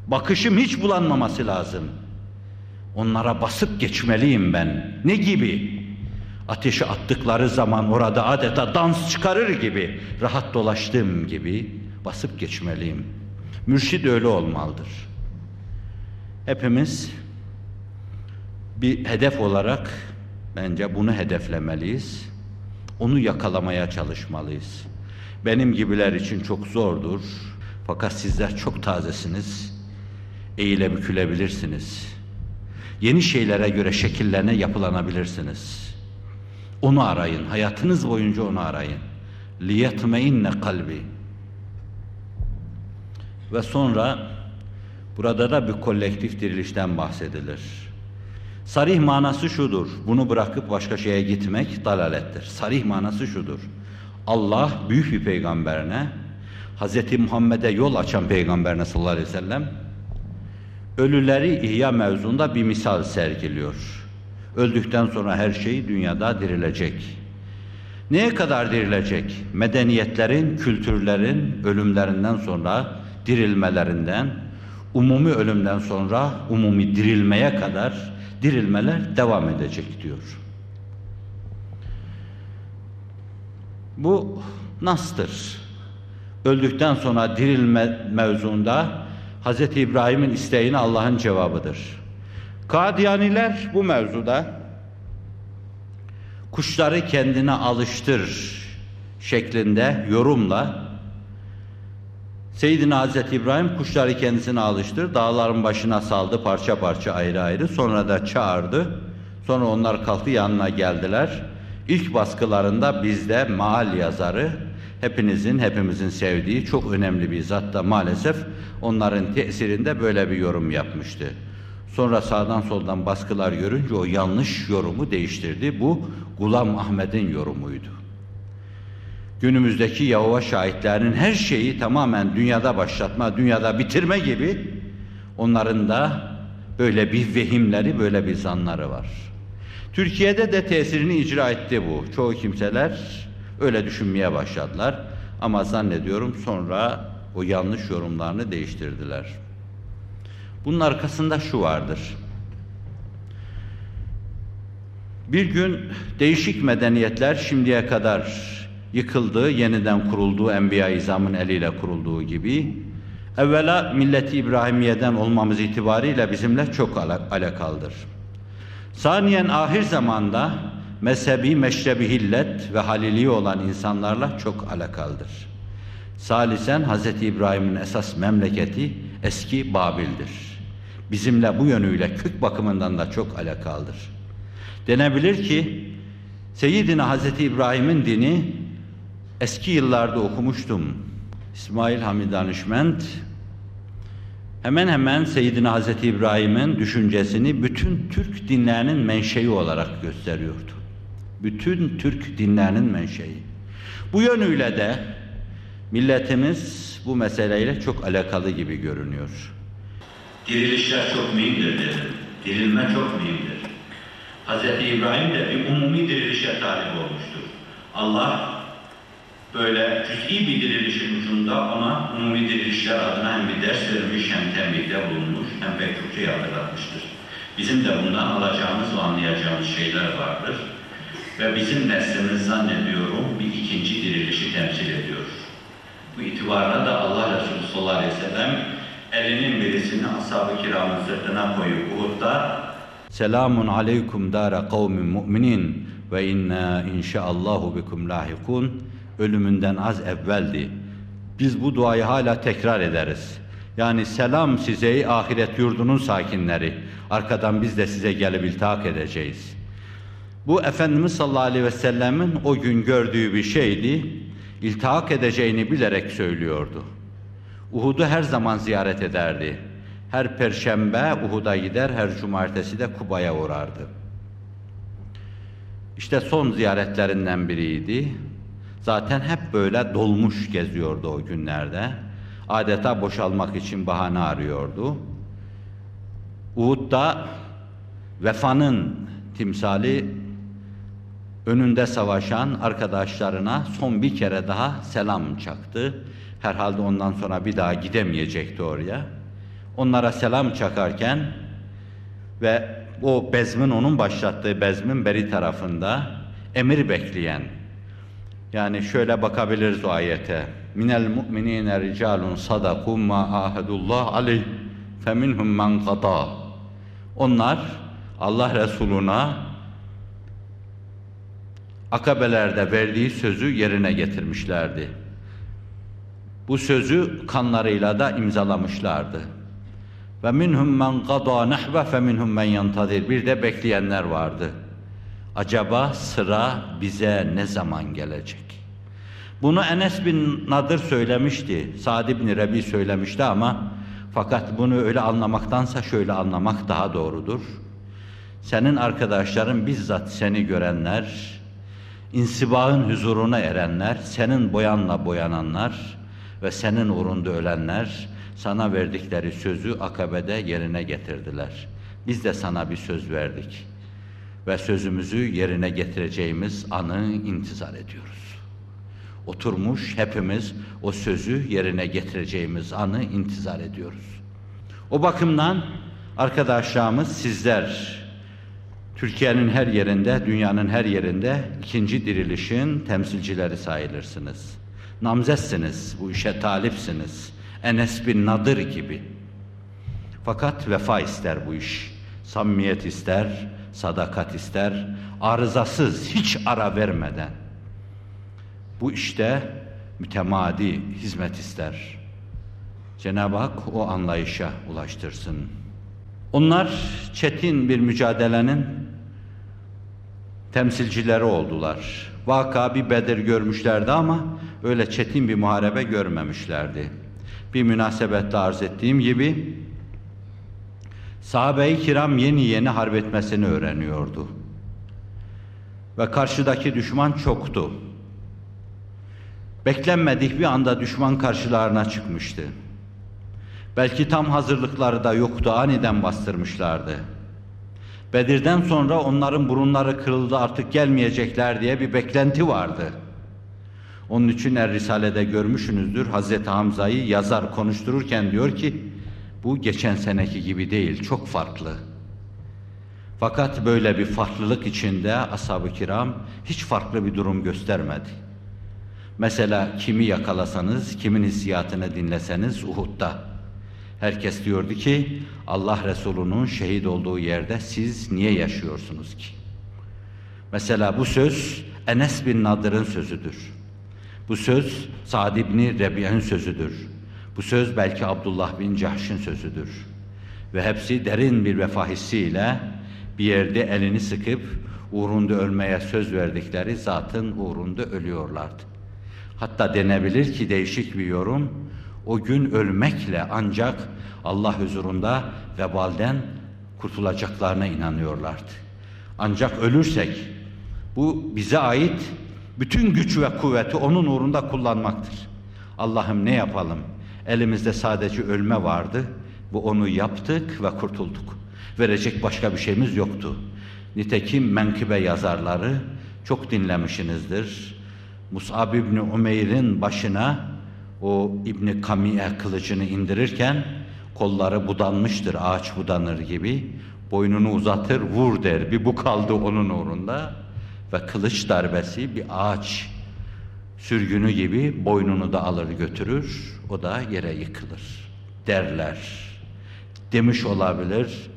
Bakışım hiç bulanmaması lazım. Onlara basıp geçmeliyim ben. Ne gibi? Ateşe attıkları zaman orada adeta dans çıkarır gibi, rahat dolaştığım gibi basıp geçmeliyim. Mürşid öyle olmalıdır. Hepimiz bir hedef olarak bence bunu hedeflemeliyiz. Onu yakalamaya çalışmalıyız. Benim gibiler için çok zordur. Fakat sizler çok tazesiniz. Eğile bükülebilirsiniz. Yeni şeylere göre şekillerine yapılanabilirsiniz. Onu arayın. Hayatınız boyunca onu arayın. لِيَتْمَئِنَّ kalbi. Ve sonra burada da bir kolektif dirilişten bahsedilir. Sarih manası şudur. Bunu bırakıp başka şeye gitmek dalalettir. Sarih manası şudur. Allah büyük bir peygamberine, Hz. Muhammed'e yol açan peygamberine sallallahu aleyhi ve sellem, ölüleri ihya mevzunda bir misal sergiliyor. Öldükten sonra her şey dünyada dirilecek. Neye kadar dirilecek? Medeniyetlerin, kültürlerin ölümlerinden sonra dirilmelerinden, umumi ölümden sonra umumi dirilmeye kadar dirilmeler devam edecek diyor. Bu nastır. Öldükten sonra dirilme mevzunda Hz. İbrahim'in isteğine Allah'ın cevabıdır. Kadiyaniler bu mevzuda kuşları kendine alıştır şeklinde yorumla Seyyidina Hazreti İbrahim kuşları kendisine alıştır, dağların başına saldı parça parça ayrı ayrı, sonra da çağırdı. Sonra onlar kalktı yanına geldiler. İlk baskılarında bizde maal yazarı, hepinizin, hepimizin sevdiği çok önemli bir zat da maalesef onların tesirinde böyle bir yorum yapmıştı. Sonra sağdan soldan baskılar görünce o yanlış yorumu değiştirdi. Bu Gulam Ahmet'in yorumuydu. Günümüzdeki Yahova şahitlerinin her şeyi tamamen dünyada başlatma, dünyada bitirme gibi onların da böyle bir vehimleri, böyle bir zanları var. Türkiye'de de tesirini icra etti bu. Çoğu kimseler öyle düşünmeye başladılar. Ama zannediyorum sonra o yanlış yorumlarını değiştirdiler. Bunun arkasında şu vardır. Bir gün değişik medeniyetler şimdiye kadar yıkıldı, yeniden kurulduğu Enbiya-i İzam'ın eliyle kurulduğu gibi evvela milleti İbrahimiye'den olmamız itibariyle bizimle çok alakalıdır. Saniyen ahir zamanda mezhebi, meşrebi hillet ve halili olan insanlarla çok alakalıdır. Salisen Hz. İbrahim'in esas memleketi eski Babil'dir. Bizimle bu yönüyle kök bakımından da çok alakalıdır. Denebilir ki Seyyidina Hz. İbrahim'in dini eski yıllarda okumuştum. İsmail Hamid Danışment hemen hemen Seyyidina Hazreti İbrahim'in düşüncesini bütün Türk dinlerinin menşei olarak gösteriyordu. Bütün Türk dinlerinin menşei. Bu yönüyle de milletimiz bu meseleyle çok alakalı gibi görünüyor. Dirilişler çok mühimdir dedim. Dirilme çok mühimdir. Hz. İbrahim de bir umumi dirilişe talip olmuştur. Allah böyle cüz'i bir dirilişin ucunda ona umumi dirilişler adına hem bir ders vermiş hem tembihde bulunmuş hem pek çok şey hatırlatmıştır. Bizim de bundan alacağımız ve anlayacağımız şeyler vardır. Ve bizim neslimiz zannediyorum bir ikinci dirilişi temsil ediyor. Bu itibarla da Allah Resulü sallallahu aleyhi ve sellem elinin birisini ashab-ı kiramın sırtına koyup Uhud'da Selamun aleykum dara kavmin mu'minin ve inna inşaallahu bikum lahikun ölümünden az evveldi. Biz bu duayı hala tekrar ederiz. Yani selam size ahiret yurdunun sakinleri. Arkadan biz de size gelip iltihak edeceğiz. Bu Efendimiz sallallahu aleyhi ve sellemin o gün gördüğü bir şeydi. İltihak edeceğini bilerek söylüyordu. Uhud'u her zaman ziyaret ederdi. Her perşembe Uhud'a gider, her cumartesi de Kuba'ya uğrardı. İşte son ziyaretlerinden biriydi. Zaten hep böyle dolmuş geziyordu o günlerde. Adeta boşalmak için bahane arıyordu. Uhud'da vefanın timsali önünde savaşan arkadaşlarına son bir kere daha selam çaktı. Herhalde ondan sonra bir daha gidemeyecekti oraya. Onlara selam çakarken ve o bezmin onun başlattığı bezmin beri tarafında emir bekleyen yani şöyle bakabiliriz o ayete. Minel mu'minine ricalun sadaku ma ahadullah aleyh feminhum men qada. Onlar Allah Resuluna akabelerde verdiği sözü yerine getirmişlerdi. Bu sözü kanlarıyla da imzalamışlardı. Ve minhum men qada nahve fe minhum men yantadir. Bir de bekleyenler vardı. Acaba sıra bize ne zaman gelecek? Bunu Enes bin Nadir söylemişti. Sa'd bin Rebi söylemişti ama fakat bunu öyle anlamaktansa şöyle anlamak daha doğrudur. Senin arkadaşların bizzat seni görenler, insibağın huzuruna erenler, senin boyanla boyananlar ve senin uğrunda ölenler sana verdikleri sözü akabede yerine getirdiler. Biz de sana bir söz verdik ve sözümüzü yerine getireceğimiz anı intizar ediyoruz. Oturmuş hepimiz o sözü yerine getireceğimiz anı intizar ediyoruz. O bakımdan arkadaşlarımız sizler Türkiye'nin her yerinde, dünyanın her yerinde ikinci dirilişin temsilcileri sayılırsınız. Namzetsiniz, bu işe talipsiniz. Enes bin Nadir gibi. Fakat vefa ister bu iş. Samimiyet ister, sadakat ister, arızasız, hiç ara vermeden. Bu işte mütemadi hizmet ister. Cenab-ı Hak o anlayışa ulaştırsın. Onlar çetin bir mücadelenin temsilcileri oldular. Vaka bir Bedir görmüşlerdi ama öyle çetin bir muharebe görmemişlerdi. Bir münasebetle arz ettiğim gibi sahabe-i kiram yeni yeni harp etmesini öğreniyordu. Ve karşıdaki düşman çoktu. Beklenmedik bir anda düşman karşılarına çıkmıştı. Belki tam hazırlıkları da yoktu, aniden bastırmışlardı. Bedir'den sonra onların burunları kırıldı artık gelmeyecekler diye bir beklenti vardı. Onun için Er Risale'de görmüşsünüzdür Hazreti Hamza'yı yazar konuştururken diyor ki bu geçen seneki gibi değil çok farklı. Fakat böyle bir farklılık içinde ashab-ı kiram hiç farklı bir durum göstermedi. Mesela kimi yakalasanız, kimin hissiyatını dinleseniz Uhud'da. Herkes diyordu ki Allah Resulü'nün şehit olduğu yerde siz niye yaşıyorsunuz ki? Mesela bu söz Enes bin Nadır'ın sözüdür. Bu söz Sa'd ibn Rebi'nin sözüdür. Bu söz belki Abdullah bin Cahş'ın sözüdür. Ve hepsi derin bir vefa hissiyle bir yerde elini sıkıp uğrunda ölmeye söz verdikleri zatın uğrunda ölüyorlardı. Hatta denebilir ki değişik bir yorum, o gün ölmekle ancak Allah huzurunda vebalden kurtulacaklarına inanıyorlardı. Ancak ölürsek bu bize ait bütün güç ve kuvveti onun uğrunda kullanmaktır. Allah'ım ne yapalım? Elimizde sadece ölme vardı. Bu onu yaptık ve kurtulduk. Verecek başka bir şeyimiz yoktu. Nitekim menkıbe yazarları çok dinlemişsinizdir. Mus'ab İbni Umeyr'in başına o İbni Kamiye kılıcını indirirken kolları budanmıştır ağaç budanır gibi. Boynunu uzatır vur der bir bu kaldı onun uğrunda ve kılıç darbesi bir ağaç sürgünü gibi boynunu da alır götürür o da yere yıkılır derler. Demiş olabilir.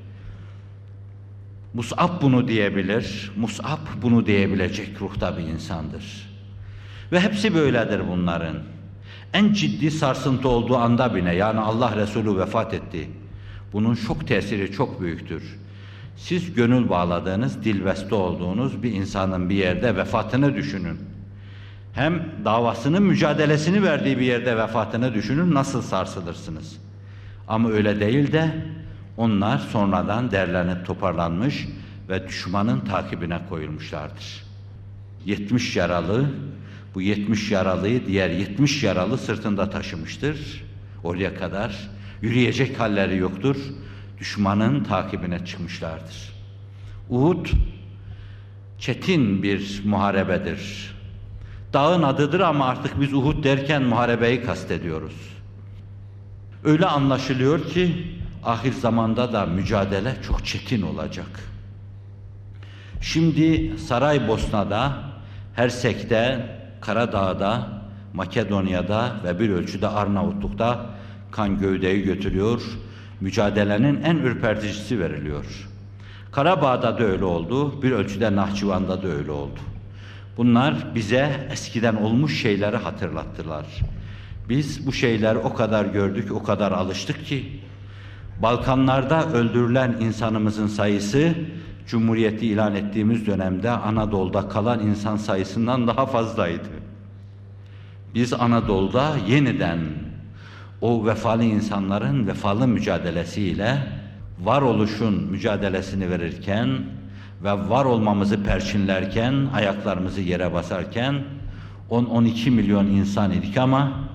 Mus'ab bunu diyebilir. Mus'ab bunu diyebilecek ruhta bir insandır. Ve hepsi böyledir bunların. En ciddi sarsıntı olduğu anda bile yani Allah Resulü vefat etti. Bunun çok tesiri çok büyüktür. Siz gönül bağladığınız, dilbeste olduğunuz bir insanın bir yerde vefatını düşünün. Hem davasının mücadelesini verdiği bir yerde vefatını düşünün nasıl sarsılırsınız. Ama öyle değil de onlar sonradan derlenip toparlanmış ve düşmanın takibine koyulmuşlardır. 70 yaralı, bu 70 yaralıyı diğer 70 yaralı sırtında taşımıştır. Oraya kadar yürüyecek halleri yoktur. Düşmanın takibine çıkmışlardır. Uhud çetin bir muharebedir. Dağın adıdır ama artık biz Uhud derken muharebeyi kastediyoruz. Öyle anlaşılıyor ki ahir zamanda da mücadele çok çetin olacak. Şimdi Saraybosna'da, Hersek'te, Karadağ'da, Makedonya'da ve bir ölçüde Arnavutluk'ta kan gövdeyi götürüyor. Mücadelenin en ürperticisi veriliyor. Karabağ'da da öyle oldu, bir ölçüde Nahçıvan'da da öyle oldu. Bunlar bize eskiden olmuş şeyleri hatırlattılar. Biz bu şeyler o kadar gördük, o kadar alıştık ki Balkanlarda öldürülen insanımızın sayısı Cumhuriyeti ilan ettiğimiz dönemde Anadolu'da kalan insan sayısından daha fazlaydı. Biz Anadolu'da yeniden o vefalı insanların vefalı mücadelesiyle varoluşun mücadelesini verirken ve var olmamızı perçinlerken, ayaklarımızı yere basarken 10-12 milyon insan idik ama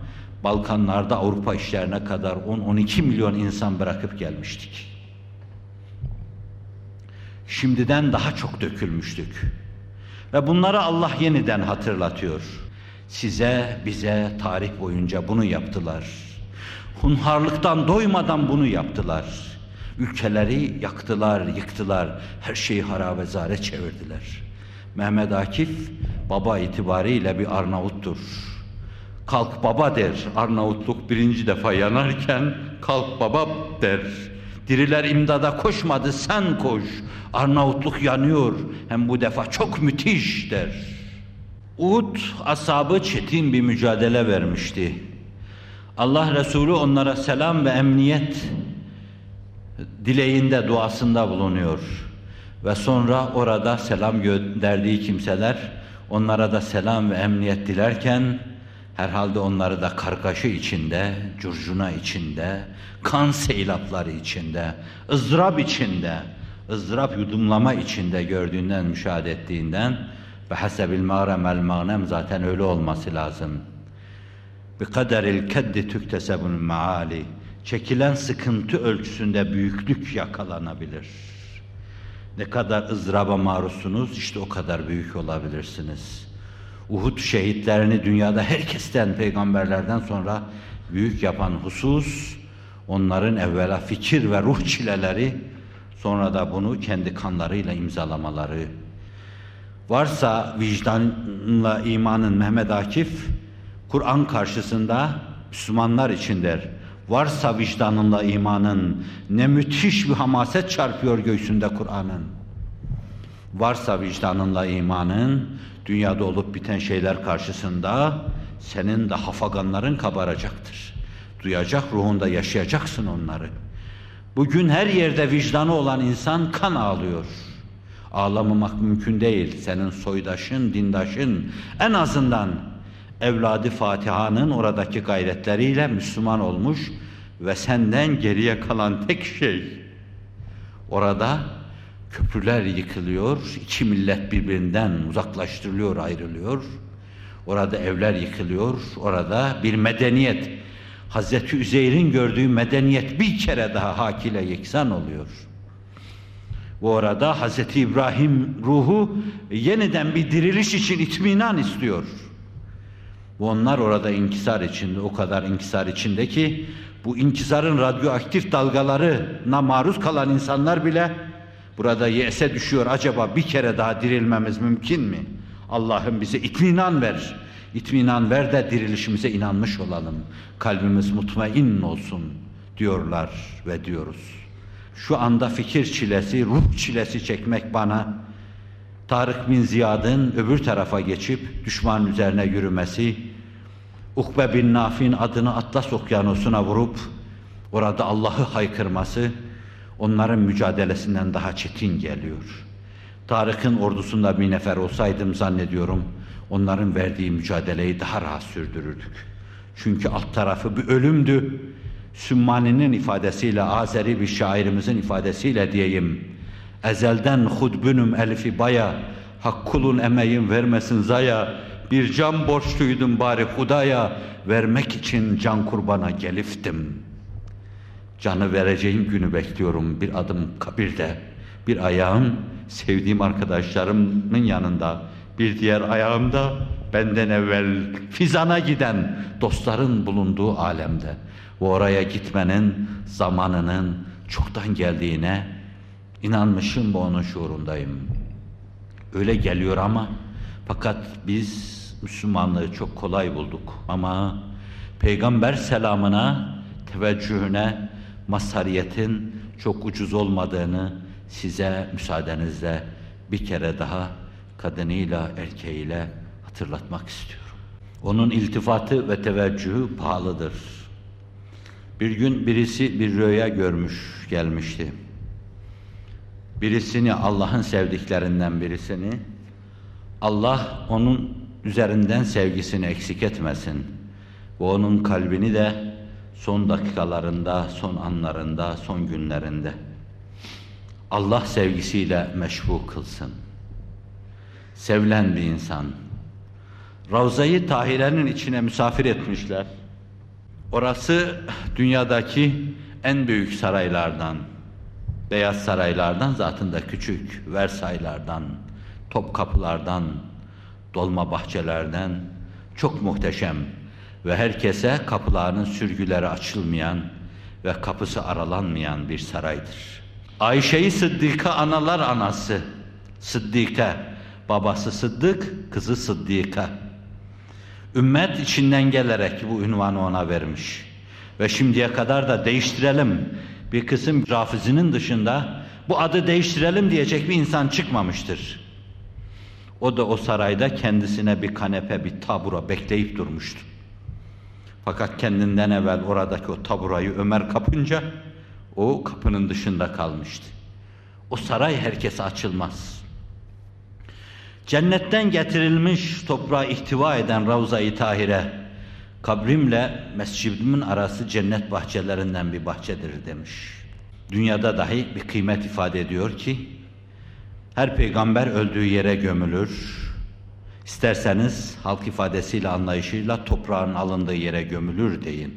Balkanlarda Avrupa işlerine kadar 10-12 milyon insan bırakıp gelmiştik. Şimdiden daha çok dökülmüştük. Ve bunları Allah yeniden hatırlatıyor. Size, bize tarih boyunca bunu yaptılar. Hunharlıktan doymadan bunu yaptılar. Ülkeleri yaktılar, yıktılar. Her şeyi harabezare çevirdiler. Mehmet Akif baba itibariyle bir Arnavuttur. Kalk baba der. Arnavutluk birinci defa yanarken kalk baba der. Diriler imdada koşmadı sen koş. Arnavutluk yanıyor. Hem bu defa çok müthiş der. Uhud ashabı çetin bir mücadele vermişti. Allah Resulü onlara selam ve emniyet dileğinde, duasında bulunuyor. Ve sonra orada selam gönderdiği kimseler onlara da selam ve emniyet dilerken herhalde onları da kargaşı içinde, curcuna içinde, kan seylapları içinde, ızdırap içinde, ızdırap yudumlama içinde gördüğünden, müşahede ettiğinden ve hasebil mağremel mağnem zaten öyle olması lazım. Bi kaderil keddi tüktesebun maali çekilen sıkıntı ölçüsünde büyüklük yakalanabilir. Ne kadar ızdıraba maruzsunuz işte o kadar büyük olabilirsiniz. Uhud şehitlerini dünyada herkesten, peygamberlerden sonra büyük yapan husus, onların evvela fikir ve ruh çileleri, Sonra da bunu kendi kanlarıyla imzalamaları. Varsa vicdanla imanın Mehmet Akif, Kur'an karşısında Müslümanlar için der. Varsa vicdanınla imanın ne müthiş bir hamaset çarpıyor göğsünde Kur'an'ın. Varsa vicdanınla imanın dünyada olup biten şeyler karşısında senin de hafaganların kabaracaktır. Duyacak ruhunda yaşayacaksın onları. Bugün her yerde vicdanı olan insan kan ağlıyor. Ağlamamak mümkün değil. Senin soydaşın, dindaşın en azından evladı Fatiha'nın oradaki gayretleriyle Müslüman olmuş ve senden geriye kalan tek şey orada köprüler yıkılıyor, iki millet birbirinden uzaklaştırılıyor, ayrılıyor. Orada evler yıkılıyor, orada bir medeniyet, Hazreti Üzeyr'in gördüğü medeniyet bir kere daha hakile yeksan oluyor. Bu arada Hazreti İbrahim ruhu yeniden bir diriliş için itminan istiyor. Bu onlar orada inkisar içinde, o kadar inkisar içinde ki bu inkisarın radyoaktif dalgalarına maruz kalan insanlar bile burada yese düşüyor. Acaba bir kere daha dirilmemiz mümkün mü? Allah'ım bize itminan ver. İtminan ver de dirilişimize inanmış olalım. Kalbimiz mutmain olsun diyorlar ve diyoruz. Şu anda fikir çilesi, ruh çilesi çekmek bana Tarık bin Ziyad'ın öbür tarafa geçip düşman üzerine yürümesi, Ukbe bin Nafi'nin adını Atlas Okyanusu'na vurup orada Allah'ı haykırması onların mücadelesinden daha çetin geliyor. Tarık'ın ordusunda bir nefer olsaydım zannediyorum onların verdiği mücadeleyi daha rahat sürdürürdük. Çünkü alt tarafı bir ölümdü. Sümmani'nin ifadesiyle, Azeri bir şairimizin ifadesiyle diyeyim. Ezelden hudbünüm elifi baya, hakkulun emeğin vermesin zaya, bir can borçluydum bari hudaya, vermek için can kurbana geliftim. Canı vereceğim günü bekliyorum bir adım kabirde, bir ayağım sevdiğim arkadaşlarımın yanında, bir diğer ayağımda benden evvel fizana giden dostların bulunduğu alemde. Ve oraya gitmenin zamanının çoktan geldiğine inanmışım ve onun şuurundayım. Öyle geliyor ama fakat biz Müslümanlığı çok kolay bulduk ama Peygamber selamına, teveccühüne, masariyetin çok ucuz olmadığını size müsaadenizle bir kere daha kadınıyla erkeğiyle hatırlatmak istiyorum. Onun iltifatı ve teveccühü pahalıdır. Bir gün birisi bir rüya görmüş gelmişti. Birisini Allah'ın sevdiklerinden birisini Allah onun üzerinden sevgisini eksik etmesin. Ve onun kalbini de son dakikalarında, son anlarında, son günlerinde Allah sevgisiyle meşbu kılsın. Sevilen bir insan. Ravza-i Tahire'nin içine misafir etmişler. Orası dünyadaki en büyük saraylardan, beyaz saraylardan, zatında küçük, Versaylardan, Topkapılardan, dolma bahçelerden çok muhteşem ve herkese kapılarının sürgüleri açılmayan ve kapısı aralanmayan bir saraydır. Ayşe'yi Sıddık'a analar anası, Sıddık'a, babası Sıddık, kızı Sıddık'a. Ümmet içinden gelerek bu ünvanı ona vermiş. Ve şimdiye kadar da değiştirelim. Bir kısım rafizinin dışında bu adı değiştirelim diyecek bir insan çıkmamıştır. O da o sarayda kendisine bir kanepe, bir tabura bekleyip durmuştu. Fakat kendinden evvel oradaki o taburayı Ömer kapınca o kapının dışında kalmıştı. O saray herkese açılmaz. Cennetten getirilmiş toprağa ihtiva eden Ravza-i Tahire, kabrimle mescidimin arası cennet bahçelerinden bir bahçedir demiş. Dünyada dahi bir kıymet ifade ediyor ki, her peygamber öldüğü yere gömülür. İsterseniz halk ifadesiyle anlayışıyla toprağın alındığı yere gömülür deyin.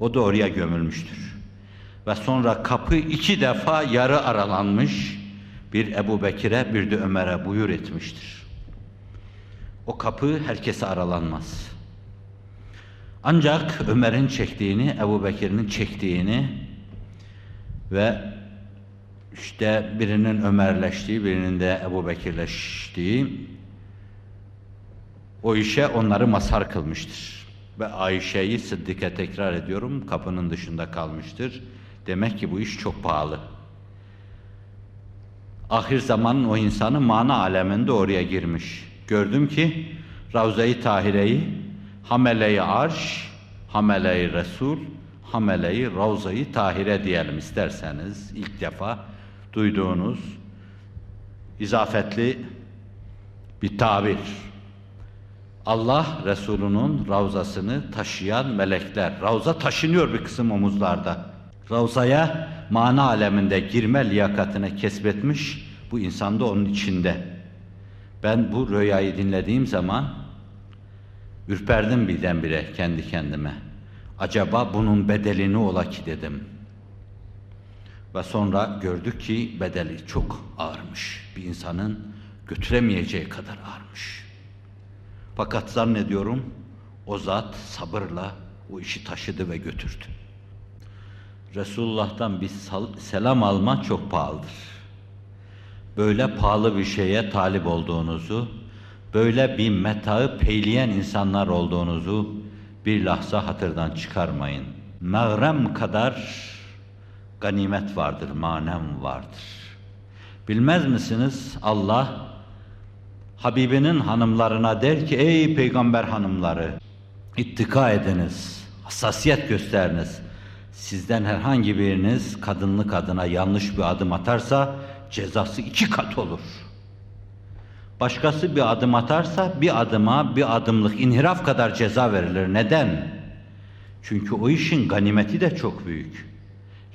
O da oraya gömülmüştür. Ve sonra kapı iki defa yarı aralanmış bir Ebu Bekir'e bir de Ömer'e buyur etmiştir. O kapı herkese aralanmaz. Ancak Ömer'in çektiğini, Ebu Bekir'in çektiğini ve işte birinin Ömerleştiği, birinin de Ebu Bekirleştiği o işe onları mazhar kılmıştır. Ve Ayşe'yi Sıddık'e tekrar ediyorum kapının dışında kalmıştır. Demek ki bu iş çok pahalı. Ahir zamanın o insanı mana aleminde oraya girmiş. Gördüm ki Ravza-i Tahire'yi, Hamele-i Arş, Hamele-i Resul, Hamele-i Ravza-i Tahire diyelim isterseniz. ilk defa duyduğunuz izafetli bir tabir. Allah Resulü'nün ravzasını taşıyan melekler. Ravza taşınıyor bir kısım omuzlarda. Ravzaya mana aleminde girme liyakatını kesbetmiş bu insan da onun içinde. Ben bu rüyayı dinlediğim zaman ürperdim birdenbire kendi kendime. Acaba bunun bedelini ola ki dedim. Ve sonra gördük ki bedeli çok ağırmış. Bir insanın götüremeyeceği kadar ağırmış. Fakat zannediyorum o zat sabırla o işi taşıdı ve götürdü. Resulullah'tan bir selam alma çok pahalıdır. Böyle pahalı bir şeye talip olduğunuzu, böyle bir metaı peyleyen insanlar olduğunuzu bir lahza hatırdan çıkarmayın. Mağrem kadar ganimet vardır, manem vardır. Bilmez misiniz Allah Habibinin hanımlarına der ki ey peygamber hanımları ittika ediniz, hassasiyet gösteriniz. Sizden herhangi biriniz kadınlık adına yanlış bir adım atarsa cezası iki kat olur. Başkası bir adım atarsa bir adıma bir adımlık inhiraf kadar ceza verilir. Neden? Çünkü o işin ganimeti de çok büyük.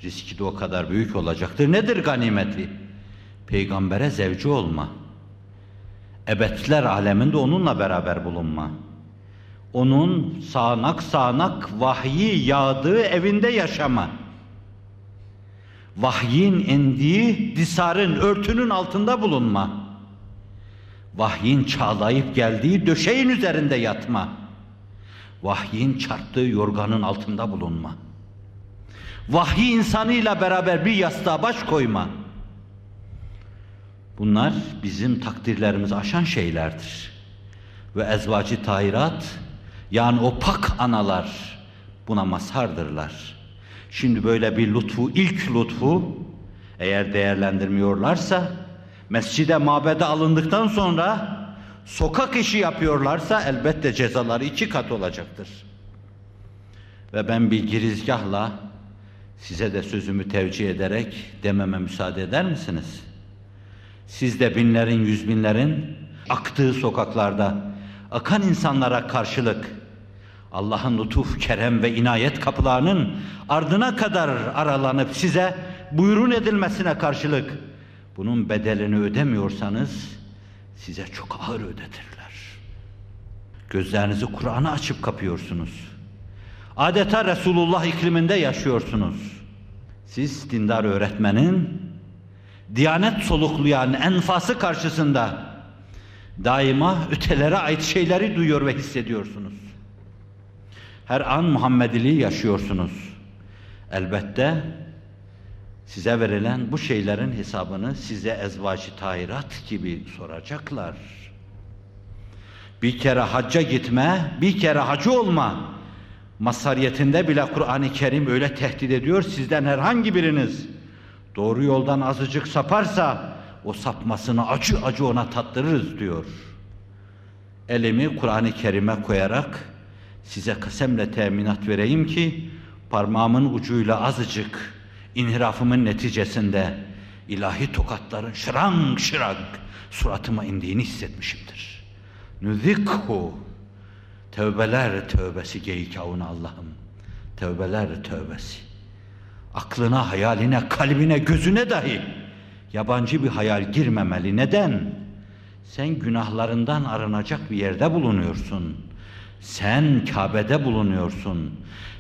Riski de o kadar büyük olacaktır. Nedir ganimeti? Peygambere zevci olma. Ebedler aleminde onunla beraber bulunma. Onun sağanak sağanak vahyi yağdığı evinde yaşama. Vahyin indiği disarın, örtünün altında bulunma. Vahyin çağlayıp geldiği döşeğin üzerinde yatma. Vahyin çarptığı yorganın altında bulunma. Vahyi insanıyla beraber bir yastığa baş koyma. Bunlar bizim takdirlerimizi aşan şeylerdir. Ve ezvacı tahirat, yani o pak analar buna mazhardırlar. Şimdi böyle bir lütfu, ilk lütfu eğer değerlendirmiyorlarsa, mescide mabede alındıktan sonra sokak işi yapıyorlarsa elbette cezaları iki kat olacaktır. Ve ben bir girizgahla size de sözümü tevcih ederek dememe müsaade eder misiniz? Siz de binlerin, yüz binlerin aktığı sokaklarda akan insanlara karşılık Allah'ın lütuf, kerem ve inayet kapılarının ardına kadar aralanıp size buyurun edilmesine karşılık bunun bedelini ödemiyorsanız size çok ağır ödetirler. Gözlerinizi Kur'an'a açıp kapıyorsunuz. Adeta Resulullah ikliminde yaşıyorsunuz. Siz dindar öğretmenin Diyanet soluklayan enfası karşısında daima ötelere ait şeyleri duyuyor ve hissediyorsunuz. Her an Muhammediliği yaşıyorsunuz. Elbette size verilen bu şeylerin hesabını size ezvacı tahirat gibi soracaklar. Bir kere hacca gitme, bir kere hacı olma. Masariyetinde bile Kur'an-ı Kerim öyle tehdit ediyor. Sizden herhangi biriniz doğru yoldan azıcık saparsa o sapmasını acı acı ona tattırırız diyor. Elimi Kur'an-ı Kerim'e koyarak size kasemle teminat vereyim ki parmağımın ucuyla azıcık inhirafımın neticesinde ilahi tokatların şırang şırang suratıma indiğini hissetmişimdir. Nüzikhu tövbeler tövbesi geykavun Allah'ım. Tövbeler tövbesi aklına, hayaline, kalbine, gözüne dahi yabancı bir hayal girmemeli. Neden? Sen günahlarından arınacak bir yerde bulunuyorsun. Sen Kabe'de bulunuyorsun.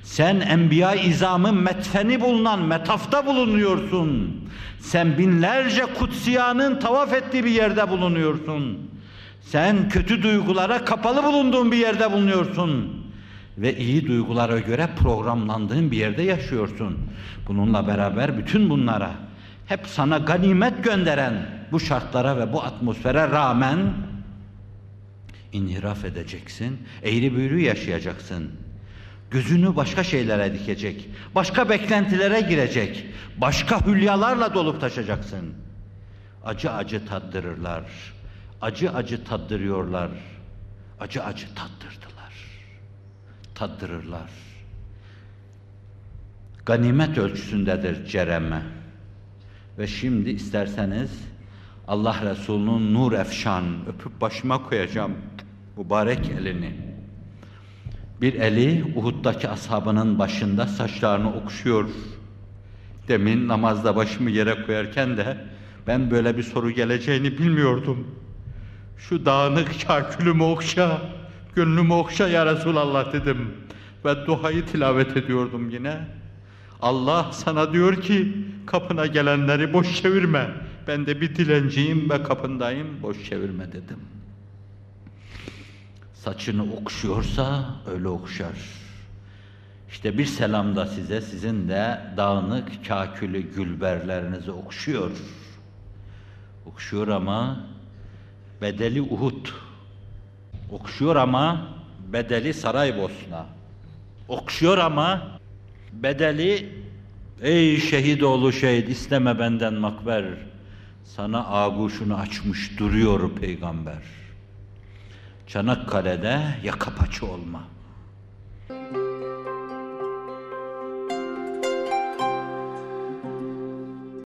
Sen enbiya izamın metfeni bulunan metafta bulunuyorsun. Sen binlerce kutsiyanın tavaf ettiği bir yerde bulunuyorsun. Sen kötü duygulara kapalı bulunduğun bir yerde bulunuyorsun ve iyi duygulara göre programlandığın bir yerde yaşıyorsun. Bununla beraber bütün bunlara hep sana ganimet gönderen bu şartlara ve bu atmosfere rağmen inhiraf edeceksin, eğri büğrü yaşayacaksın. Gözünü başka şeylere dikecek, başka beklentilere girecek, başka hülyalarla dolup taşacaksın. Acı acı tattırırlar, acı acı tattırıyorlar, acı acı tattırdılar, tattırırlar. Ganimet ölçüsündedir cereme. Ve şimdi isterseniz Allah Resulü'nün nur efşan öpüp başıma koyacağım mübarek elini. Bir eli Uhud'daki ashabının başında saçlarını okşuyor. Demin namazda başımı yere koyarken de ben böyle bir soru geleceğini bilmiyordum. Şu dağınık çarkülümü okşa, gönlümü okşa ya Resulallah dedim. Ve duayı tilavet ediyordum yine. Allah sana diyor ki kapına gelenleri boş çevirme. Ben de bir dilenciyim ve kapındayım boş çevirme dedim. Saçını okşuyorsa öyle okşar. İşte bir selam da size sizin de dağınık kakülü gülberlerinizi okşuyor. Okşuyor ama bedeli Uhud. Okşuyor ama bedeli Saraybosna. Okşuyor ama bedeli ey şehit oğlu şehit isteme benden makber. Sana ağuşunu açmış duruyor peygamber. Çanakkale'de yaka paça olma.